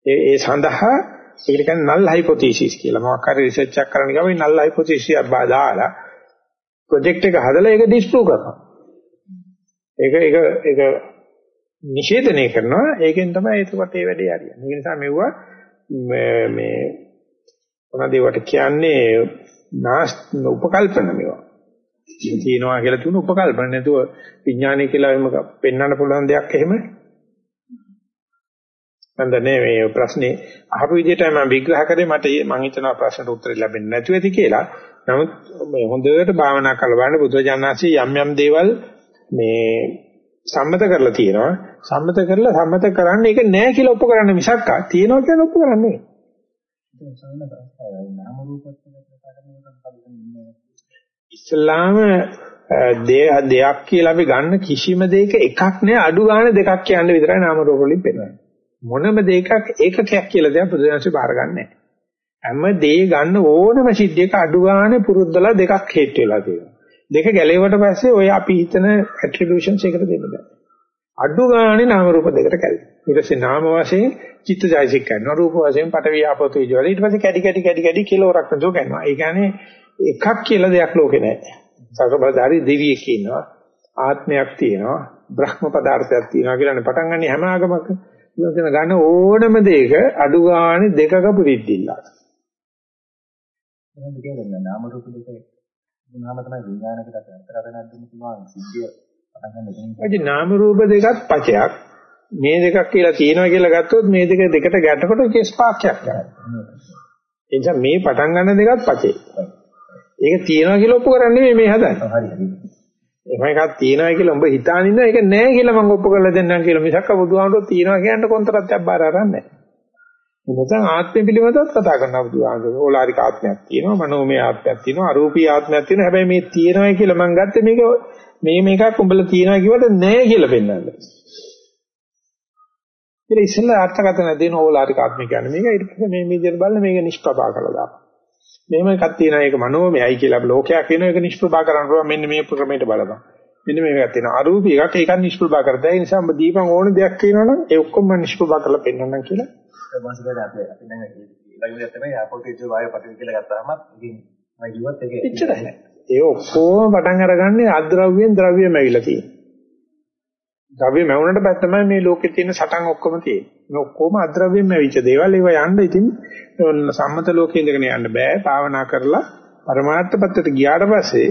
ඒ ඒ සඳහා ඒකට කියන්නේ null hypothesis කියලා. මොකක් හරි රිසර්ච් එකක් කරන්න ගියාම null hypothesis එක දාලා ප්‍රොජෙක්ට් එක හදලා ඒක ඩිස්ප්‍රූව් කරනවා. ඒක ඒක ඒක නිෂේධනය කරනවා. ඒකෙන් තමයි ඒකට ඒ වැඩේ හරියන්නේ. ඒ නිසා මෙවුවා මේ මොනවද ඒවට කියන්නේ නාස් උපකල්පන මේවා. තියෙනවා කියලා තුන උපකල්පන නැතුව විඥානය කියලා එම පෙන්වන්න පුළුවන් දෙයක් එහෙම නන්දනේ මේ ප්‍රශ්නේ අහපු විදිහටයි මම විග්‍රහ කරේ මට මම හිතනවා ප්‍රශ්නට උත්තර ලැබෙන්නේ නැතුව ඇති කියලා. නමුත් මේ හොඳට භාවනා කරලා බලන්න බුදුජානනාංශي යම් යම් දේවල් මේ සම්මත කරලා තියෙනවා. සම්මත කරලා සම්මත කරන්නේ ඒක නෑ කියලා ඔප්පු කරන්න මිසක් තියෙනවා කියලා ඔප්පු කරන්නේ ඉස්ලාම දෙයක් කියලා අපි ගන්න කිසිම දෙයක එකක් නෑ අඩු ගන්න දෙකක් කියන්න විතරයි නාම රූප වලින් පෙන්වන්නේ. මොනම දෙයක ඒකකයක් කියලා දෙයක් බුදුරජාණන්සේ බාරගන්නේ හැම දෙය ගන්න ඕනම සිද්ධියක අඩු ගානේ පුරුද්දලා දෙකක් හේතු වෙලා තියෙනවා. දෙක ගැලෙවට පස්සේ ඔය අපි හිතන ඇට්‍රිබියුෂන්ස් එකට දෙන්න බෑ. අඩු ගානේ නාම රූප දෙකට කැඩෙනවා. ඊට පස්සේ නාම වශයෙන් චිත්තජයසික කරනවා. රූප වශයෙන් පටවිය ආපෝතු විජවල. ඊට පස්සේ කැඩි කැඩි කැඩි කැඩි කිලෝරක් නතෝ කරනවා. ඒ කියන්නේ එකක් කියලා දෙයක් ලෝකේ නැහැ. සකබදාරි දෙවියෙක් ඉන්නවා. ආත්මයක් තියෙනවා. බ්‍රහ්ම පදාර්ථයක් තියෙනවා කියලානේ පටන් ගන්න හැම ආගමක. ඉතින් ගන්න ඕනම දෙයක අඩු ගානේ දෙකක පුරිද්දිල්ලා. එහෙනම් කියන්නේ නාම රූප දෙක වුණාම තමයි විඥානයකට අන්තරාදනක් දෙන්න පුළුවන් සිද්ධිය පටන් ගන්න එක. ඉතින් නාම රූප දෙකත් පචයක්. මේ දෙකක් කියලා තියෙනවා කියලා ගත්තොත් මේ දෙක දෙකට ගැටකොට ඒක ස්පාක්යක් කරනවා. ඒ නිසා මේ පටන් ගන්න දෙකත් පචේ. ඒක තියෙනවා කියලා ඔප්පු කරන්නේ මේ හදන්නේ. හරි. එහෙම එකක් තියෙනවා කියලා උඹ හිතාන ඉඳලා ඒක නැහැ කියලා මම ඔප්පු කරලා දෙන්නම් කියලා මිසක් බුදුහාමුදුරුවෝ තියෙනවා කියන්න කොන්තරත්යක් බාර අරන්නේ නැහැ. එතන ආත්මය පිළිබඳව කතා කරනවා බුදුහාමුදුරුවෝ. ඕලාරික ආත්මයක් තියෙනවා, මනෝමය ආත්මයක් තියෙනවා, අරූපී ආත්මයක් තියෙනවා. හැබැයි මේ තියෙනවා කියලා මම ගත්තේ මේක මේ මේකක් උඹලා තියෙනවා කියවට නැහැ කියලා පෙන්නන්න. ඉතින් ඉස්සෙල්ලා අර්ථකථන දෙන ඕලාරික ආත්මය කියන්නේ මේක ඊට පස්සේ මේ විදිහට බලන මේක නිෂ්ප්‍රභා කරලා දානවා. මෙහෙම එකක් තියෙනවා ඒක මනෝමයයි කියලා ලෝකයක් වෙන එක නිෂ්ප්‍රභා කරන්න පුළුවන් මෙන්න මේ ක්‍රමයට බලපන්. මෙන්න මේකක් තියෙනවා අරූපී එකක් ඒකත් නිෂ්ප්‍රභා කරතයි. ඒ නිසා ඔබ දීපන් ඕන දෙයක් තියෙනවනම් ඒ ඔක්කොම නිෂ්ප්‍රභා කරලා පෙන්නන්නම් කියලා. මාසිකද අපි අපි දැන් ඒ ළඟදී තමයි ආපෝට් ඉජ්ජ වායු පටිවි කියලා ගත්තාම ඉතින් මම කිව්වත් ඒක එච්චරයි. ඒ ඔක්කොම පටන් අරගන්නේ අද්‍රව්‍යයෙන් ද්‍රව්‍යම ඇවිල්ලා තියෙනවා. ද්‍රව්‍ය මැවුනට පස්සේ මේ ලෝකේ තියෙන සටන් ඔක්කොම තියෙන්නේ. මේ ඔක්කොම අද්‍රව්‍යෙන් මැවිච්ච දේවල් ඒවා යන්න ඉතින් සම්මත ලෝකේ ඉඳගෙන යන්න බෑ. භාවනා කරලා පරමාර්ථ පැත්තට ගියාට පස්සේ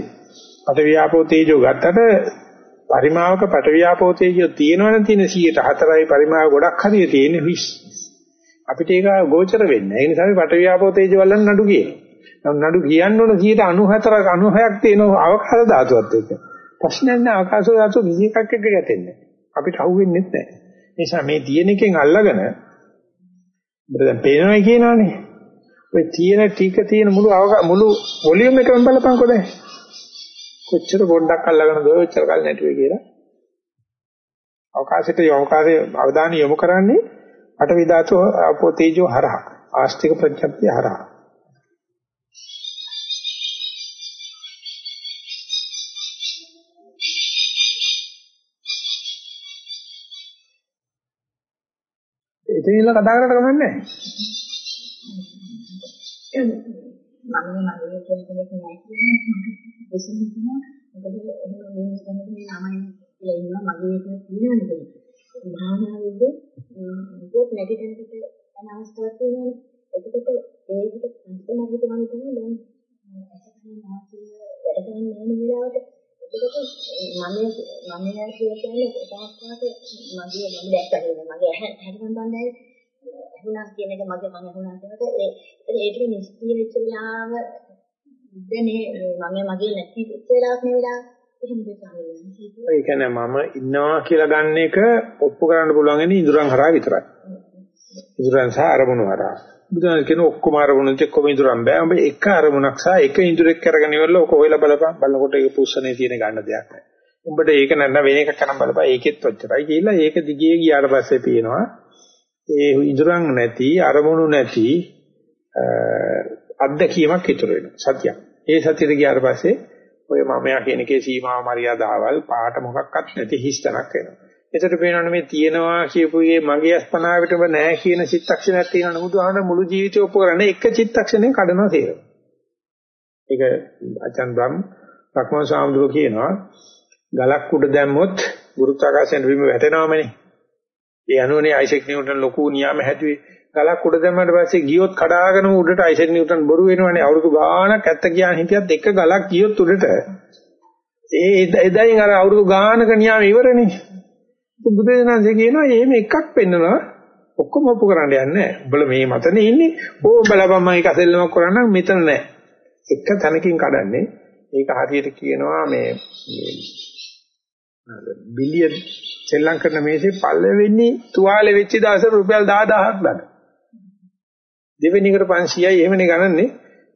පටවියාපෝ තේජෝ ගත්තට පරිමාවක පටවියාපෝ තේජෝ තියෙනවනේ තියෙන 104යි පරිමාව ගොඩක් හරිය තියෙන හිස්. අපිට ඒක ගෝචර වෙන්නේ. ඒ නිසා අපි පටවියාපෝ තේජෝ වලන් නඩු කියනවා. නඩු කියන්න ඕන 94ක් 96ක් තියෙන අවකාශ ධාතුවත් එක්ක. ප්‍රශ්නයක් නෑ අවකාශ ධාතුව 21ක් එක්ක ගැටෙන්නේ. අපිට අහුවෙන්නේ නැහැ. ඒ නිසා මේ තියෙන එකෙන් අල්ලගෙන අපිට දැන් පේනවා කියනවනේ. ඔය තියෙන ටික තියෙන මුළු මුළු වොලියුම් එකම බලපන්කො දැන්. කොච්චර පොඩ්ඩක් අල්ලගෙන දෝ ඔච්චර කල් නැටුවේ කියලා. අවකාශයට අවකාශයේ අවධානය යොමු කරන්නේ අට විධාතු අපෝ තේජෝ හරහා ආස්තික ප්‍රඥප්තිය හරහා. එතන ඉන්න කතා කරලා කමන්නේ නැහැ. මම මගේ කියන කෙනෙක් නෑ කියන්නේ දෙසින් හිතනවා මොකද එහෙම මේ කෙනෙක් මේ ළමයි කියලා ඉන්නවා මගේ කියන තියෙනවා නේද භාවනාවේදී පොත් නැති තැනකට යන අවස්ථාවක් තියෙනවානේ එතකොට ඒකට පස්සේ මම හිතනවා තමයි දැන් ඇසකන නාසය වැඩ කරන්නේ නැහැ වෙලාවට එතකොට මම මම කියලා කියන්නේ එක අවස්ථාවක මගේ මම දැක්කද මගේ හැට සම්බන්ධයි ඇහුණා කියන එක මගේ මම ඇහුණා කියනකොට ඒ ඒ ටික නිස්ක්‍රිය වෙච්ච වෙලාව දැනේ මම මගේ නැති වෙච්ච වෙලාවක් නේ වෙලාව එහෙම දෙයක් ඒ කියන්නේ මම ඉන්නවා කියලා ගන්න එක ඔප්පු කරන්න පුළුවන් ඉන්නේ ඉඳුරන් හරහා විතරයි. ඉඳුරන් සහ අරමුණු හරහා. බුදුන් කියන ඔක්කොම අරමුණුත් එක්කම ඉඳුරන් බෑ. ඔබ එක අරමුණක් සහ එක ඉඳුරෙක් කරගෙන ඉවරලා ඔක හොයලා බලපන්. බලනකොට ඒක පුස්සනේ තියෙන ගන්න දෙයක් නෑ. උඹට ඒක නැත්නම් වෙන එකක් කරන් බලපන්. ඒකෙත් ඔච්චරයි කියලා ඒක දිගේ ගියාට පස්සේ පේනවා ඒ ඉඳුරන් නැති අරමුණු නැති අත්දැකීමක් ඉතුරු වෙනවා සත්‍යයක්. ඒ සත්‍යෙට ගියාට පස්සේ ඔය මමයා කියන එකේ සීමා මරියාදාවල් පාට මොකක්වත් නැති හිස්තනක් වෙනවා. එතකොට පේනවනේ මේ තියෙනවා කියපුවේ මගේ අස්පනාවටම නැහැ කියන චිත්තක්ෂණයක් තියෙනවනේ බුදුහාමර මුළු ජීවිතේ ඔප්පු කරන්නේ එක චිත්තක්ෂණයෙන් කඩනවා තේරෙනවා. ඒක අචන් බ්‍රහ්ම රක්මන සාමුදුර කියනවා ගලක් උඩ දැම්මොත් ගුරුත්වාකර්ෂණ බිම වැටෙනවමනේ. ඒ අනුවනේ අයිසෙක් නිව්ටන් ලොකු නියම හැදුවේ. ගලක් උඩ දැම්මට පස්සේ ගියොත් කඩාගෙන උඩට අයිසෙක් නිව්ටන් බොරු වෙනවනේ. අවුරුදු ගාණක් ඇත්ත කියන හිටියත් එක ගලක් ගියොත් උඩට ඒ එදායින් අර අවුරුදු ගාණක නියම ඉවරනේ. බුදුදේනන්සේ කියනවා එහෙම එකක් පෙන්නනවා ඔක්කොම ඔප්පු කරන්න යන්නේ නැහැ. උඹලා මේ මතනේ ඉන්නේ. ඕ බලපන් මම ඒක අසෙල්ලමක් කරන්නම් මෙතන නැහැ. එක තැනකින් කඩන්නේ. ඒක හරියට කියනවා මේ බිලියන් සෙල්ලම් කරන මේසේ පළවෙනි තුවාලෙ වෙච්ච දවසේ රුපියල් 10000ක් ගන්න. දෙවෙනි එකට 500යි එහෙමනේ ගණන්නේ.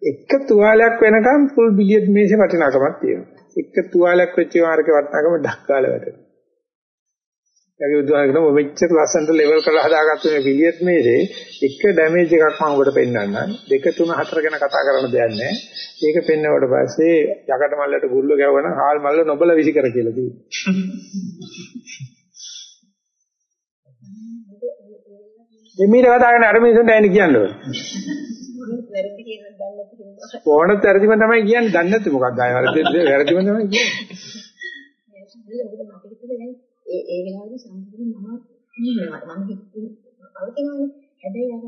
එක තුවාලයක් වෙනකම් ෆුල් බිලියන් මේසේ වටිනාකමක් තියෙනවා. එක තුවාලයක් වෙච්ච වාරකේ වටිනාකම ඩක්කාල වැටෙනවා. ඒකේ උදාහරණයක් ඔබ මෙච්චර ලස්සනට ලෙවල් කරලා හදාගත්ත මේ බිලියන් මේසේ එක ඩැමේජ් එකක් මම ඔබට පෙන්නන්නම්. දෙක තුන හතර ගැන කතා කරන්න දෙයක් නැහැ. ඒක පෙන්නවට පස්සේ යකඩ මල්ලට ගුල්ල ගැවගෙන හාල් මල්ල නොබල විසි කර කියලා තියෙනවා. එමීර හදාගෙන අර මිනිස්සුන්ට ඇයිනේ කියන්නේ. වැරදි කියන දන්නේ නැති හින්දා. ඕනත් වැරදිම තමයි කියන්නේ. දන්නේ නැත්නම් මොකක්ද ආය වැරදිම තමයි කියන්නේ. ඒ ඒ වෙලාවේ සම්පූර්ණ මම ඉන්නවා. මම හිතින් පවතිනවානේ. හැබැයි අර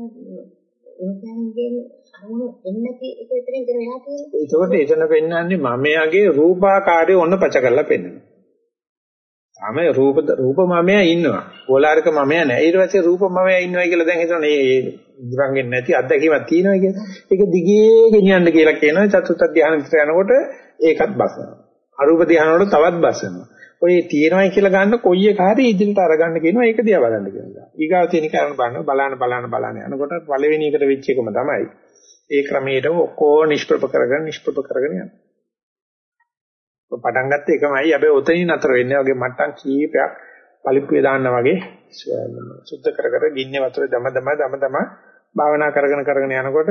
ඉන්සන්ගෙන් අරමුණු එන්නති එක විතර ඉතර වෙලා තියෙන්නේ ඒකෝට එතන පෙන්වන්නේ මමයාගේ රූපාකාරය ඔන්න පච කරලා පෙන්වනවා තමයි රූප රූප මමයා ඉන්නවා. ඕලාරික මමයා නැහැ ඊට පස්සේ රූප මමයා ඉන්නවා කියලා දැන් හිතනවා මේ ඉඳුරංගෙන් නැති අත්දැකීමක් තියෙනවා කියලා. ඒක දිගේ ගෙනියන්න කියලා කියනවා. චතුත් ධානය විතර යනකොට ඒකත් බසනවා. අරූප ධානය වල තවත් බසනවා. ඔය තියෙනවයි කියලා ගන්න කොයි එක හරි ඉදිරියට අරගන්න කියනවා ඒක දිහා බලන්න කියනවා. ඊගාව තියෙන කරන බලන බලන බලන බලන යනකොට පළවෙනි එකට වෙච්ච එකම තමයි. ඒ ක්‍රමයටම ඔක්කොම නිෂ්ප්‍රප කරගෙන නිෂ්ප්‍රප කරගෙන යනවා. පටන් ගත්ත එකමයි හැබැයි ඔතනින් අතර වෙන්නේ වගේ මට්ටම් කීපයක් පලිප්පුවේ දාන්නා වගේ සුද්ධ කර කර ගින්නේ වතුර දම දම දම දම භාවනා කරගෙන කරගෙන යනකොට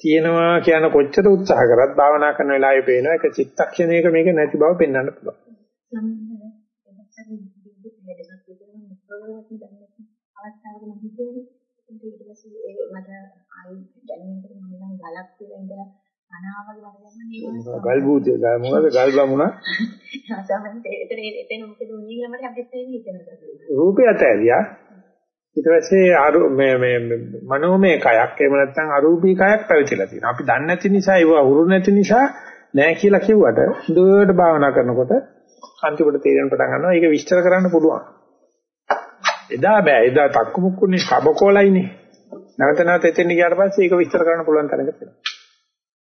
තියෙනවා කියන කොච්චර උත්සාහ කරත් භාවනා කරන වෙලාවේ පේනවා එක චිත්තක්ෂණයක මේක නැති බව පෙන්වන්න පුළුවන්. වැඩගත් විතරම මුස්තරවත්ම දැනෙන අවස්ථාවක මම හිතුවේ ඊට පස්සේ ඒ මට ආයි දැනෙන්නට මම නම් ගලක් කියලා ඉඳලා අනාවල් වරගෙන මේ ගල් බූතේ ගල් මොකද ගල් බමුණා සාමාන්‍යයෙන් එතන එතන මොකද උන්නේ කියලා මට අපිට තේරෙන්නේ හිතෙනවා. රූපය ඇතෑරියා ඊට පස්සේ අරු මේ මේ මනෝමය කයක් එහෙම නැත්නම් අරූපී කයක් පැවිතිලා තියෙනවා. අපි දන්නේ නැති නිසා ඒව උරු නැති නිසා නෑ කියලා කිව්වට හොඳට භාවනා කරනකොට අන්තිමට තේරෙන පටන් ගන්නවා. ඒක විස්තර කරන්න පුළුවන්. එදා බෑ. එදා තක්කු මුක්කුනේ කබකොලයිනේ. නැවත නැවත එතෙන් ගියාට පස්සේ ඒක විස්තර කරන්න පුළුවන් තරකට වෙනවා.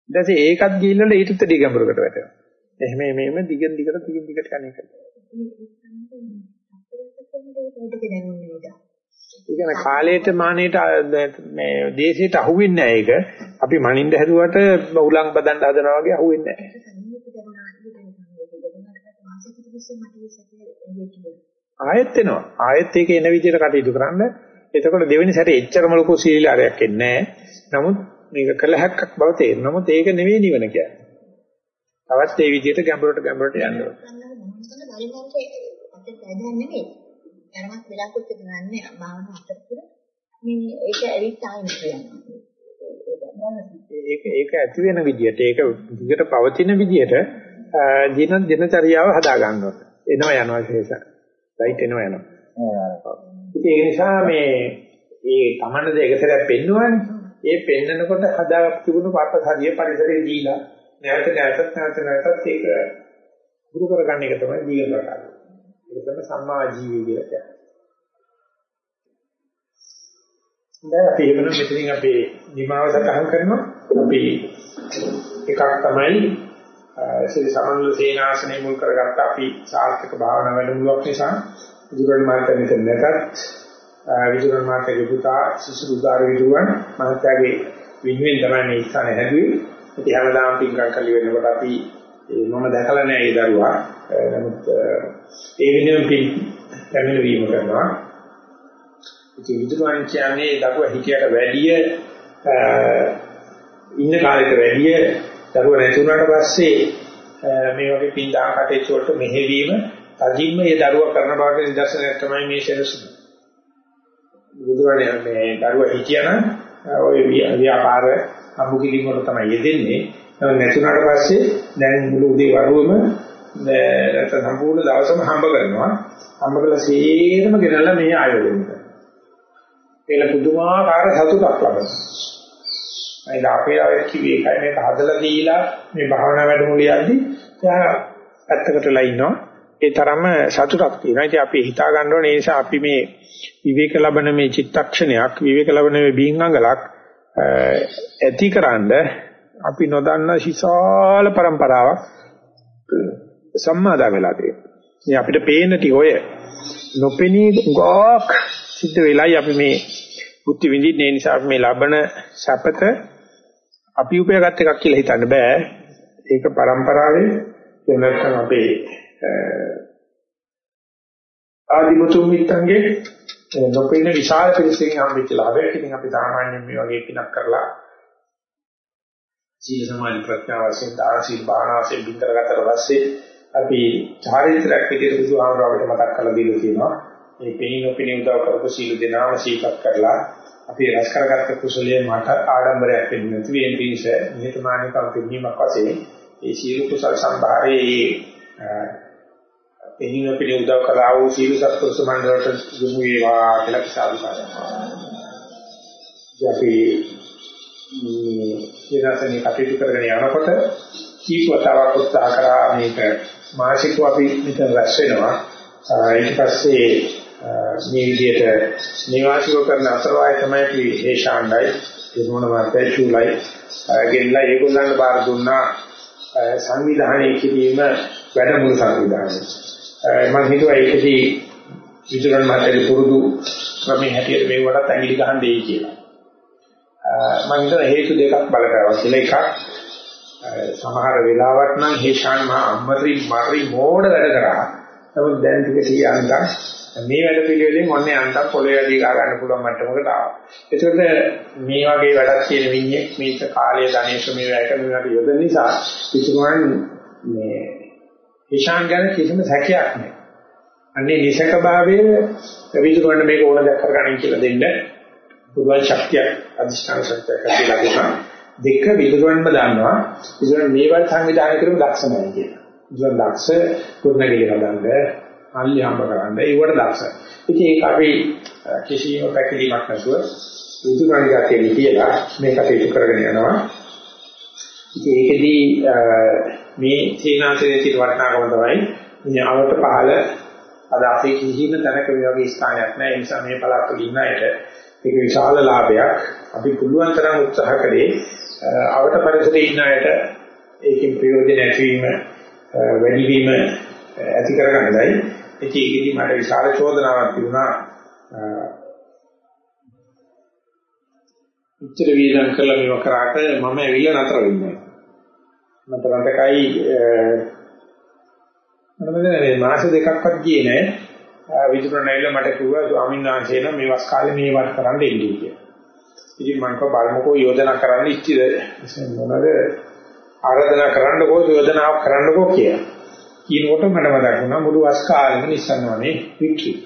ඊට පස්සේ ඒකත් ගිහිල්ලා ඊටත් දෙය ගැඹුරකට වැටෙනවා. එහෙම මේම දිගින් දිගට දිගින් දිගට කණ එක. ඒ කියන්නේ කාලයට මානෙට මේ දේශයට අහුවෙන්නේ නැහැ ඒක. අපි මනින්න හැදුවට උලං බදන්න හදනවා වගේ අහුවෙන්නේ නැහැ. ආයෙත් එනවා. ආයෙත් ඒක එන විදිහට කටයුතු කරන්න. එතකොට දෙවෙනි සැරේ එච්චරම ලොකු සීලාරයක් එන්නේ නැහැ. නමුත් මේක කළ හැක්කක් බව තේරෙනවා. නමුත් ඒක නෙවෙයි නිවන කියන්නේ. තවත් ඒ විදිහට ගැඹුරට ගැඹුරට යන්න ඕනේ. ධර්මයක් වෙලාවකුත් කරන්නේ භාවනා අතරතුර මේ ඒක ඇවිත් ආයෙත් කියනවා. ඒක ඒක ඇති වෙන විදිහට ඒක දිගට පවතින විදිහට දින දිනචරියාව හදා ගන්න ඕනේ. එනවා යනවා ශේෂ. රයිට් එනවා යනවා. ඉතින් ඒ නිසා මේ ඒ කමන දෙකතරක් පෙන්වන්නේ. ඒ පෙන්නකොට හදා තිබුණු පාපසාරිය පරිසරයේ දීලා නැවත නැවත නැවත නැවතත් ඒක පුරු කරගන්න එක තමයි ජීවන රටාව. ඒක තමයි සම්මා ජීවය කියලා කියන්නේ. දැන් අපි එවන මෙතනින් අපේ නිමාව සටහන් කරනවා. අපි එකක් තමයි ශ්‍රී සමන්ල සේනාසනේ මුල් කරගත්ත අපි සාර්ථක භාවනා වැඩමුළුවක් නිසා විදුරන් මාර්ග මෙතන නැතත් විදුරන් මාර්ගයේ පුතා සිසුරුදාර විදුරන් මහත්යාගේ වින්වෙන් තමයි මේ ස්ථානේ හැදුවේ. ඉතින් හැමදාම පින්කම් කරලි වෙනකොට අපි මම දැකලා නැහැ ඒ දරුවා. නමුත් ඒ වෙනුවෙන් පින් පැමිණවීම කරනවා. ඉතින් විදුරන් කියන්නේ දරුවා හිතියට වැඩිය ඉන්න කාලෙට වැඩිය දරුවා නැති වුණාට පස්සේ මේ වගේ පින්දාම් කටයුතු වලට මෙහෙවීම තදින්ම මේ දරුවා කරන බවට නිදර්ශනයක් තමයි මේ සෙනසුන. බුදුරණේ මේ දරුවා හිටියනම් ওই ව්‍යාපාර අඹු කිලිම වල තමයි යෙදෙන්නේ. නැත්නම් නැතුණාට පස්සේ දැන් මුළු උදේ වරුවම නැත්නම් සම්පූර්ණ දවසම හම්බ කරනවා. හම්බ කළා සේරම ගෙනල්ලා මේ ආයෝජනය කරනවා. ඒක පුදුමාකාර සතුටක් ලබනවා. මේ අපේ අය කිව්වේ ඒකයි මේක හදලා දීලා මේ භාවනා වැඩමුළියද්දී එයා පැත්තකටලා ඉන්නවා. ඒ තරම්ම සතුටක් තියෙනවා. ඉතින් අපි හිතා ගන්න ඕනේ ඒ නිසා අපි මේ විවේක ලබන මේ චිත්තක්ෂණයක් විවේක ලබන මේ බීංගංගලක් ඇතිකරනද අපි නොදන්න විශාල પરම්පරාවක් සම්මාදා වෙලා තියෙනවා. මේ අපිට පේන ටි ඔය නොපෙනී ගොක් සිද්ධ වෙලයි අපි මේ බුද්ධ විඳින්නේ නිසා අපි මේ ලබන සැපත අපි උපයාගත් එකක් කියලා හිතන්න බෑ. ඒක પરම්පරාවේ එහෙම නැත්නම් අපේ ආදිමුතුන් මිත්තන්ගේ නොපෙනෙන විශාල පිරිසකින් හම්බෙච්ච ලාභයක්. ඉතින් අපි සාමාන්‍යයෙන් මේ වගේ පිනක් කරලා සීල සමාධි ප්‍රඥා වශයෙන් දාන සීල් භාවනා වශයෙන් බින් කරගත්තට පස්සේ අපි චාරිත්‍රාක් විදිහට බුදුහාමරවට මතක් කරලා දීලා තියෙනවා. මේ පිනින පිනින උදව් කරපු සීල දෙනාම සීපත් කරලා අපි රැස් කරගත්ත කුසලයේ මට ආඩම්බරයක් වෙන්නේ නැති වෙන පිණිස නිහතමානීකම් පිළිමක් වශයෙන් ඒ සීල කුසල සම්භාරයේ පිනින පිනින උදව් කරා වූ සීල සත්පුරුෂ මණ්ඩලයට යොමු වේවා කියලා කිසාදු කරනවා. අපි ඊරසනේ කටයුතු කරගෙන යනකොට කීප වතාවක් උත්සාහ කරා මේක මාසිකව අපි මෙතන රැස් වෙනවා. ඊට පස්සේ මේ විදිහට නිවාසිකව කරන අතරවාය තමයි අපි හේෂාණ්ඩයි තිරුණ මාතේ චූලයි ගෙන්නලා ඒගොල්ලන්ට බාර දුන්නා සංවිධානය කිරීම වැඩමුළු සංවිධානය. මම හිතුවා ඒකදී විදුරන් මාතේ පුරුදු ක්‍රමයේ හැටියට මේවට ඇඟිලි ගහන්න දෙයි කියලා. මම හිතුවා හේතු දෙකක් බලපෑවා කියලා එකක් සමහර වෙලාවට නම් හේෂාන් මහා අම්මරි මරි මෝඩ වැඩ කරා. නමුත් දැන් ටික ටික මේ වැඩ පිළිවෙලෙන් ඔන්නේ අන්තම් පොළවේ වැඩි ගා ගන්න පුළුවන් මට්ටමකට ආවා. ඒකෝද මේ වගේ වැඩක් කියන විඤ්ඤාණ මේක කාලය ධනේශ මේ වැය කරන විදිහට යොදන නිසා කිසිමන් මේ ඊශාන් ගැන කිසිම සැකයක් නැහැ. අන්නේ නිසක භාවයේ විදුරවන්න මේක ඕන දැක් කරගන්න කියලා දෙන්න පුළුවන් ශක්තියක් අධිෂ්ඨාන ශක්තියක් ඇතිලා දුනා. දෙක විදුරන්ම දන්නවා විදුරන් මේවත් සංවිධානය කරමු දක්ෂ නැහැ කියලා. විදුරන් දක්ෂ කුරුණගිලි හදන්න, අල්ලි හම්බ කරන්න ඒවට දක්ෂ. ඉතින් ඒක අපි කිසියම් පැකිලීමක් නැතුව විදුරන් ගැටේ කියලා මේ කටයුතු කරගෙන යනවා. ඉතින් ඒකෙදී මේ සීනාසයේ තියෙන වටිනාකම තමයි මේ අවට පහළ අද අපේ කිසිම තැනක මේ වගේ ස්ථානයක් නැහැ. ඒ නිසා මේ පළාත්වල ඉන්න අයට ඒක විශාල ලාභයක්. අපි පුළුවන් තරම් උත්සාහ කළේ අවට පරිසරයේ ඉන්න අයට ඒකෙන් ප්‍රයෝජන ඇතිවීම වැඩි වීම ඇති කරගන්නයි. ඉතින් ඒකෙදි මට විශාල චෝදනාවක් තිබුණා. උත්තර වේදන් කළා මේව කරාට මම ඇවිල්ලා නතර වෙන්නේ. මට රටකයි මම දැන් මාස දෙකක්වත් ගියේ නෑ විදුරණ ඇවිල්ලා මට කිව්වා ස්වාමීන් වහන්සේ නම් මේ වස් කාලේ මේ වත් කරන්න එන්නේ කියලා. ඉතින් මම කව බලමුකෝ යෝජනා කරන්න ඉච්චිද මොනවාද ආරාධනා කරන්නකෝ යෝජනාවක් කරන්නකෝ කියලා. කියනකොට මට මතක් වුණා මුළු වස් කාලෙම නිස්සන්නවනේ රිට්‍රීට්.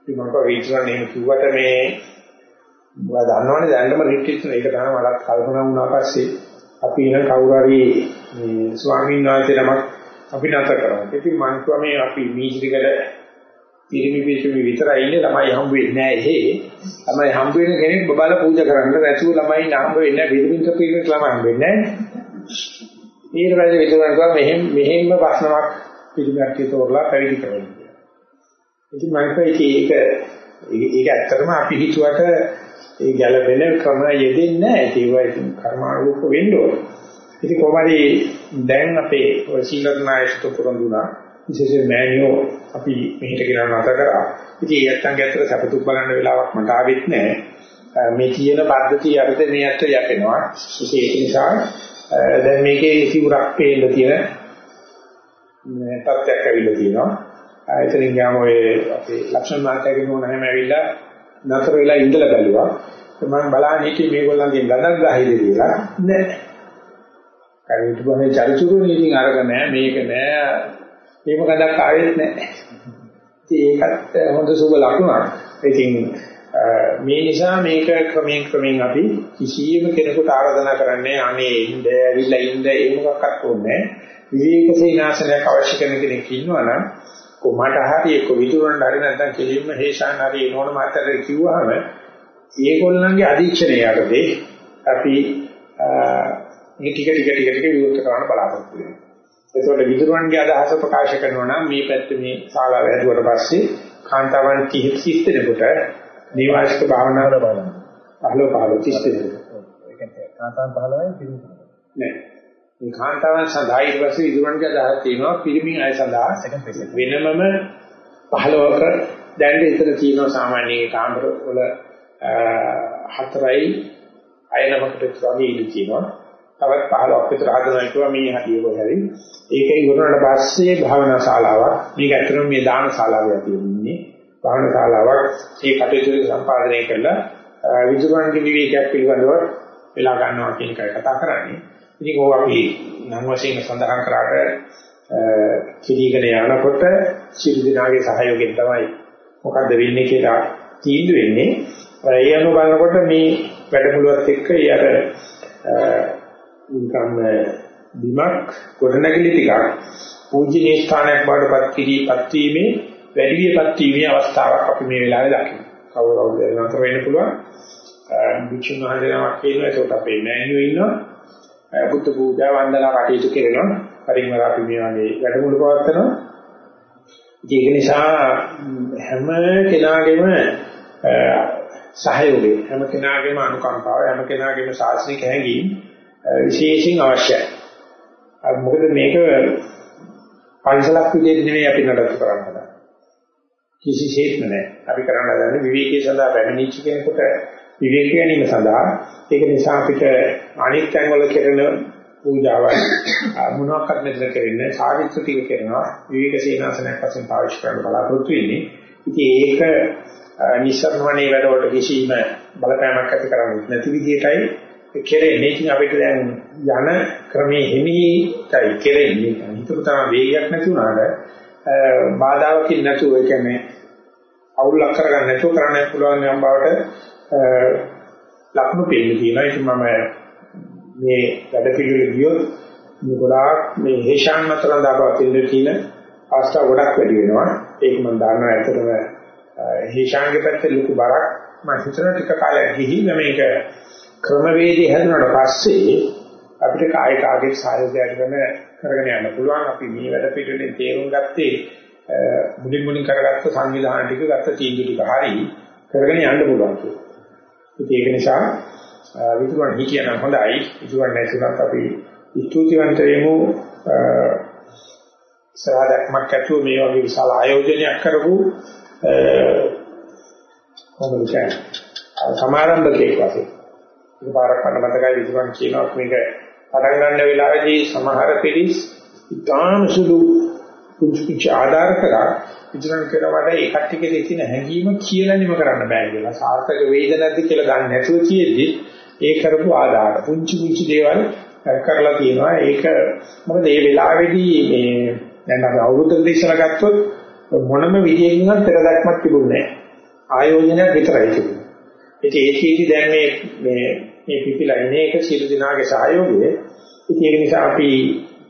ඉතින් මම කව විදුරණ එහෙම කිව්වට මේ ඔයා දන්නවනේ දැන්නම රිට්‍රීට් එක ඒක තමයි මලක් කල්පනා වුණා පස්සේ අපි ඉන කවුරු හරි මේ ස්වාමීන් වහන්සේ නමක් අපි නැතර කරනවා. ඉතින් මං කිව්වා මේ අපි මීජිරිකල පිරිමි පිරිමි විතරයි ඉන්නේ ළමයි හම්බ වෙන්නේ නැහැ එහෙ. ළමයි හම්බ වෙන කෙනෙක් බබාලා පූජා කරන්න නැතුව ළමයි හම්බ වෙන්නේ නැහැ. පිරිමින්ට පිරිමිට ළමයි හම්බ වෙන්නේ නැහැ. ඊට පස්සේ විදුරන් කිව්වා මෙහෙම මෙහෙම ප්‍රශ්නයක් පිළිගත්ත තෝරලා පැවිදි කරනවා. ඉතින් මම කිව්වා ඒක ඒක ඇත්තටම අපි හිතුවට ඒ ගැළපෙන ක්‍රම යෙදෙන්නේ නැහැ. ඒක ඉතින් කර්මානුරූප වෙන්න ඕනේ. ඉතින් කොහොමද දැන් අපේ ඔය සීලඥායස්තු පුරඳුනා විශේෂයෙන් මෑනියෝ අපි මෙහෙට ගෙනන නැත කරා. ඉතින් ඒ නැත්තම් ඇත්තට සපතුක් බලන්න වෙලාවක් මට ආවෙත් නැහැ. මේ කියන පද්ධතිය යටතේ මේ ඇත්ත යැපෙනවා. ඒක නිසා දැන් මේකේ සිවුරක් පේන්න තියෙන තත්ත්වයක් ඇවිල්ලා තියෙනවා. එතනින් ගියාම ඔය අපේ ලක්ෂණ මාත්‍යාගේ නෝන හැම ඇවිල්ලා නතර වෙලා ඉඳලා බැලුවා. මම බලන්නේ හිටියේ මේගොල්ලන්ගෙන් ගණන් ගහයිද කියලා. නෑ. කරුණු තුනේ චරිචුරුනේ ඉතින් අරග නෑ මේක නෑ. මේක කඩක් ආවෙත් නෑ. ඉතින් ඒකත් හොඳ සුබ ලකුණක්. ඉතින් මේ නිසා මේක ක්‍රමයෙන් ක්‍රමයෙන් අපි කිසියම් කෙනෙකුට ආරාධනා කරන්නේ අනේ ඉන්න ඇවිල්ලා ඉන්න ඒ මොකක්වත් ඕනේ විවේක සීනාසනයක් අවශ්‍ය කරන කෙනෙක් ඉන්නවනම් කොමට හරි එක්ක විදුරන්න හරි නැත්නම් කෙලින්ම හේෂාන් හරි එනෝන මාතර කිව්වහම ඒගොල්ලන්ගේ අධීක්ෂණය යටතේ අපි මේ ටික ටික ටික ටික විවෘත කරන්න බලාපොරොත්තු වෙනවා. ඒකෝට විදුරන්ගේ අදහස ප්‍රකාශ කරනවා නම් මේ පැත්තේ මේ ශාලාව ඇදුවට පස්සේ කාන්තාවන් 30 30 දෙනෙකුට නිවාසික භාවනාවල බලන්න. 15 15 30 දෙනෙකුට. ඒ කියන්නේ කාන්තාවන් 15යි පිරිමි. නෑ. මේ කාන්තාවන් සඳහා ඊට පස්සේ විදුරන්ගේ අදහස් තියෙනවා පිරිමි අය සඳහා වෙනමම 15ක දැන් ඉතන තියෙනවා සාමාන්‍ය කාමර වල හතරයි අයනමකට වගේ ඉඳී තියෙනවා. තවත් 15ක් විතර හදනවා කියුවා මේ හැටි ඔය හැරි. ඒකේ ඉවරනට පස්සේ භාවනා ශාලාවක්. මේක ඇත්තටම මේ දාන ශාලාවේ තියෙන්නේ. භාවනා ශාලාවක් ඒ කටයුතු සම්පාදනය කරලා විදුරන්ගේ විවේකයක් පිළිබඳව වෙලා ගන්නවා කියන එකයි කතා කරන්නේ. ඉතින් ඕවා අපි නම් වශයෙන් සඳහන් කරාට කිරීගෙන යනකොට සිල් දිනාගේ සහයෝගයෙන් තමයි මොකද්ද වෙන්නේ කියලා තීන්දුව වෙන්නේ. ඒ අනුව බලනකොට මේ වැඩමුළුවත් එක්ක ඒ අර නිකම් බිමක් ගොඩනැගිලි ටිකක් පූජනීය ස්ථානයක් බවට පත් කිරීපත් වීමේ වැඩි වියපත් වීමේ අවස්ථාවක් අපි මේ වෙලාවේ දකිනවා. කවුරුහරි දැනගන්න වෙන්න පුළුවන්. භික්ෂුන් වහන්සේනමක් කියනවා ඒකට අපේ මෑණියෝ ඉන්නවා. බුද්ධ පූජා වන්දනා කටයුතු කරනවා. පරිමර අපි මේ වගේ වැඩමුළු පවත්වනවා. ඒක නිසා හැම කෙනාගේම සහයෝගය හැම කෙනාගේම අනුකම්පාව හැම කෙනාගේම සාසනික හැඟීම් විශේෂයෙන් අවශ්‍යයි. මොකද මේක පරිසලක් විදිහට නෙමෙයි අපි නඩත්තු කරන්න හදන්නේ. කිසිසේත්ම නෑ. අපි කරන්න හදන්නේ විවේකයේ සඳහා පැමිණිච්ච කෙනෙකුට විවේක ගැනීම සඳහා ඒක නිසා අපිට අනිත් තැන්වල කරන පූජාවල් මොනවාක්වත් මෙතන කරන්නේ සාධිත්‍ය ටික කරනවා විවේක සීනාසනයක් වශයෙන් පාවිච්චි කරන්න බලාපොරොත්තු වෙන්නේ. ඉතින් ඒක නිසරණවනේ වැඩවලට කිසිම බලපෑමක් ඇති කරන්නේ නැති විදිහටයි කෙරෙන්නේ. ඉතින් අපිට දැන් යන ක්‍රමයේ හිමීටයි කෙරෙන්නේ. හිතුව තමයි වේගයක් නැති වුණාට බාධාවකින් නැතුව ඒ කියන්නේ අවුලක් කරගන්න නැතුව කරන්න පුළුවන් යම් බවට ලක්ෂණ පෙන්නන තියෙනවා. ඒක මම මේ වැඩ පිළිවෙල ගියොත් මේ ගොඩාක් මේ හේෂාන් මතර දාපවතින තියෙන අවස්ථා ගොඩක් වැඩි වෙනවා. ඒක මම දන්නවා ඇත්තටම හේෂාන්ගේ පැත්තේ ලොකු බරක් මම හිතන ටික කාලයක් ගිහිල්ලා මේක ක්‍රමවේදී හැදුනට පස්සේ අපිට කාය කාගේ සහයෝගයක් ගන්න කරගෙන යන්න පුළුවන්. අපි මේ වැඩ පිළිවෙලෙන් තේරුම් ගත්තේ මුලින් මුලින් කරගත්ත සංවිධාන ටික ගත්ත තීන්දුව ටික හරි කරගෙන යන්න පුළුවන් කියලා. ඒක නිසා විදුරන් හිතියනම් හොඳයි. විදුරන් නැතිනම් අපි ස්තුතිවන්ත වෙමු. සාධක්මක් ඇතුව මේ වගේ විශාල ආයෝජනයක් කරපු කොහොමද කියන්නේ සමාරම්භකෙක් වශයෙන් ඒක පාරක් ගන්න මතකයි විදුරන් කියනවා මේක පටන් ගන්න වෙලාවේදී සමහර පිළිස් ඉතාම සුළු පුංචි ආධාර කරා විදුරන් කරවට ඒ කට්ටියගේ තියෙන හැඟීම කියලා නිම කරන්න බෑ කියලා. සාර්ථක වේද නැද්ද කියලා ගන්න නැතුව කියෙද්දි ඒ කරපු ආධාර පුංචි පුංචි දේවල් කරලා තියෙනවා. ඒක මොකද මේ වෙලාවේදී මේ දැන් අපි අවුරුද්දකට ඉස්සලා ගත්තොත් මොනම විදියකින්වත් පෙර දැක්මක් තිබුණේ නැහැ ආයෝජනයක් විතරයි තිබුණේ. ඉතින් ඒකෙදි දැන් මේ මේ මේ පිපිලා ඉන්නේ එක සියලු දිනාගේ සහයෝගය. ඉතින් ඒක නිසා අපි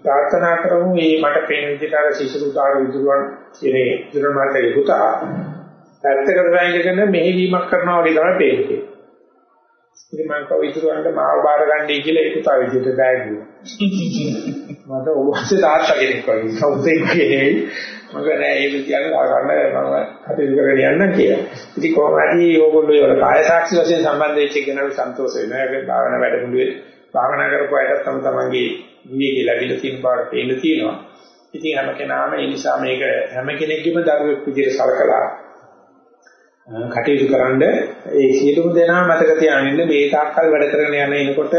ප්‍රාර්ථනා කරමු මේ මට පේන විදිහට අර සිසුරුකාර විදුරුවන් කියන්නේ විදුරුවන් මාතේ පුතා පැත්තකට වැංගගෙන මෙහෙවීමක් කරනවා වගේ තමයි පේන්නේ. ඉතින් මම කව විදුරුවන්ට මාව බාර ගන්නයි කියලා ඒ පුතා විදිහට බෑගුවා. මට ඔබසේ තාත්තා කෙනෙක් වගේ කවුදේ කියන්නේ මම නෑ ඒ විදිහට ගන්න මම කටයුතු කරගෙන යන්න කියලා. ඉතින් කොහොම හරි ඕගොල්ලෝ ඒවල කාය සාක්ෂි වශයෙන් සම්බන්ධ වෙච්ච කෙනාට සන්තෝෂ වෙනවා. ඒක භාවනා වැඩමුළුවේ භාවනා කරපු අයටත් තම තමන්ගේ විවේකී ලැබිලා තියෙන බවට පේන්න තියෙනවා. ඉතින් හැම කෙනාම ඒ නිසා මේක හැම කෙනෙක්ගේම දරුවෙක් විදිහට සලකලා කටයුතු කරන්න ඒ සියලුම දෙනා මතක තියාගන්න මේ තාක්කල් වැඩ කරගෙන යන එනකොට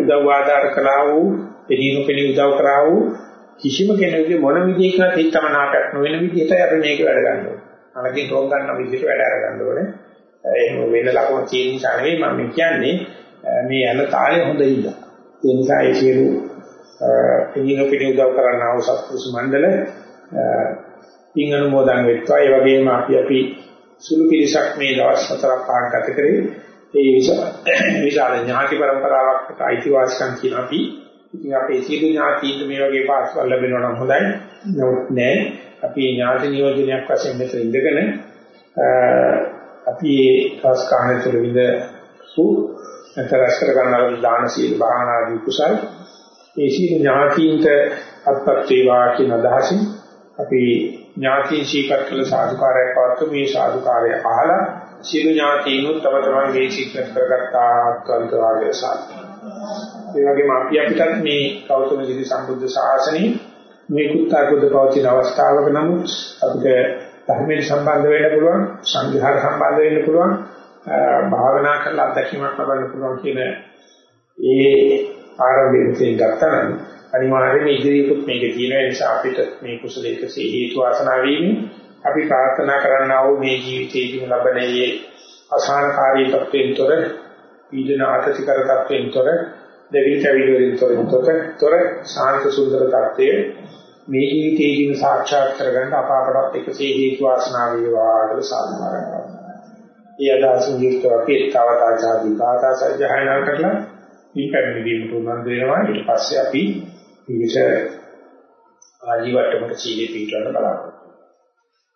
උදව් ආධාර කළා වූ පිළිනු පිළි උදව් කරා වූ කිසිම කෙනෙකුගේ මොන විදිහකට හිතමනාපයක් නොවන විදිහට අපි මේක වැඩ ගන්න ඕනේ. අනකින් රෝග ගන්න විදිහට වැඩ අර ගන්න ඕනේ. එහෙම වෙන ලකුණු තියෙන නිසා නෙවෙයි මම කියන්නේ මේ යන තාලය හොඳ ඉඳලා. ඒ නිසා ඒ සියලු පිළිනු පිළි උදව් කරන්නා වූ සත්පුරුෂ මණ්ඩල පින් අනුමෝදන් වෙත්වා. ඒ වගේම අපි අපි සුළු පිළිසක් මේ දවස් හතරක් පහක් ගත කරේ. ඒ විශාල ඥාති પરම්පරාවකට අයිතිවාසිකම් කියන අපි ඉතින් අපේ සියලු ඥාතීන්ට මේ වගේ පාස්වල් ලැබෙනවා නම් හොඳයි. නමුත් නෑ. අපි ඥාති නියෝජනයක් වශයෙන් මෙතන ඉඳගෙන අපි ඒ කාස්කාණ තුළ විඳ සු නැතරස් කර ගන්නා දාන සීල භාවනා ආදී කුසල් ඒ සියලු ඥාතීන්ට අත්පත් වේවා කියන අදහසින් අපි ඥාතීන් සීකත් කළ සාධුකාරයක් පවත්ව මේ සාධුකාරය අහලා සියලු ඥාතීනුත් තම තමන්ගේ සීකත් කරගත්තා අත්වන්තවාගේ සාධු. ඒ වගේම අපි අපිටත් මේ කෞතුම ජීවි සම්බුද්ධ ශාසනයේ මේ කුත්තාකුද පවතින අවස්ථාවක නමුත් අපිට ධර්මයට සම්බන්ධ වෙන්න පුළුවන් සංඝයාට සම්බන්ධ වෙන්න පුළුවන් භාවනා කරලා අත්දැකීමක් ලබන්න පුළුවන් කියන ඒ ආරම්භයෙන් ගත්තා නම් අනිවාර්යයෙන්ම ඉදිරියටත් මේක තියෙන නිසා අපිට මේ කුසලයකසේ හේතු වාසනා වීම අපි ප්‍රාර්ථනා කරන්නා වූ මේ ජීවිතයේදී ලබන මේ අසහනකාරී තත්ත්වෙන්තර පීඩන ආතතිකර තත්ත්වෙන්තර දෙවිල් කැවිලිවලින්තර තොර ශාන්ත සුන්දර තත්ත්වයේ මේ ජීවිතයේදීම සාක්ෂාත් කරගන්න අප අපට එකසේ හේතු වාසනා වේවා කියලා සාධනා කරනවා. ඒ අදහසින් යුක්තව අපි තවතාචාදී කාථා සජ්ජහායනා කරලා මේ පැමිණීමට උනන්දු වෙනවා. ඊට පස්සේ අපි පිළිස ආජීවට්ටමට සීලේ පිටවන්න බලාපොරොත්තු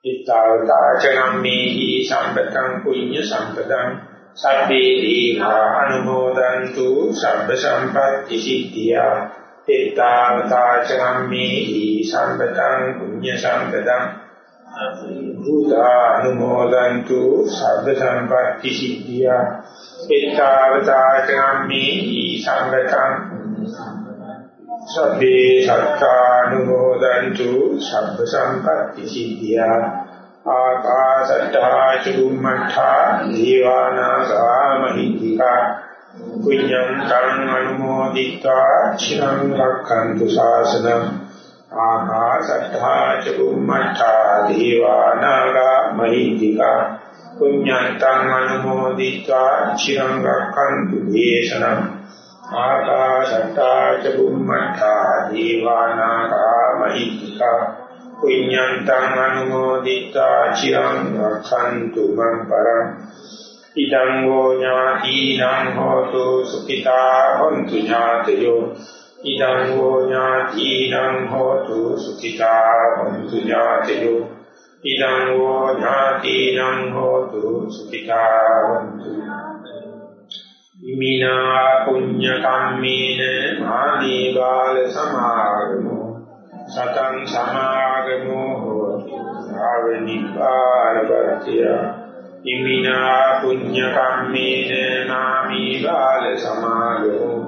ඉත්තාවතාචනම්මේහි සම්පතං කුඤ්ඤ සම්පතං සබ්බේ දීඝා අනුමෝදන්තු සබ්බ සම්පත්‍ති සිද්ධියා ඉත්තාවතාචනම්මේහි සම්පතං කුඤ්ඤ සම්පතං භූතානුමෝදන්තු සබ්බ සම්පත්‍ති සිද්ධියා. ඉත්තාවතාචනම්මේහි සම්පතං සබ්බේ සත්තානුමෝදන්තු සබ්බ සම්පත්‍ති සිද්ධියා. ආකාශට්ටා චුම්මඨා දීවානාගා මහිත්‍තිකා පුඤ්ඤං කං අනුමෝදිत्वा චිරං රක්ඛන්තු ශාසනං. ආකාශට්ටා චුම්මඨා දීවානාගා මහිත්‍තිකා පුඤ්ඤං කං අනුමෝදිत्वा චිරං රක්ඛන්තු දේශනං ආකාශට්ටා ච බුම්මඨා දීවානාගා මහිත්‍තිකා පුඤ්ඤන්තං අනුමෝදිතා චිරං රක්ඛන්තු මං පරං ඉදං වූ ඥාතිනං හෝතු සුඛිතා හොන්තු ඥාතයෝ ඉදං වූ ඥාතිනං හෝතු සුඛිතා හොන්තු ඥාතයෝ ඉදං වූ ඥාතිනං හෝතු සුඛිතා හොන්තු ඉමිනා පුඤ්ඤ කම්මේන මාදී බාල සමාගමෝ සතං සමාගමෝ හෝති ආවනිපාරවතිය ඉමිනා පුඤ්ඤ කම්මේන මාමී බාල සමාගමෝ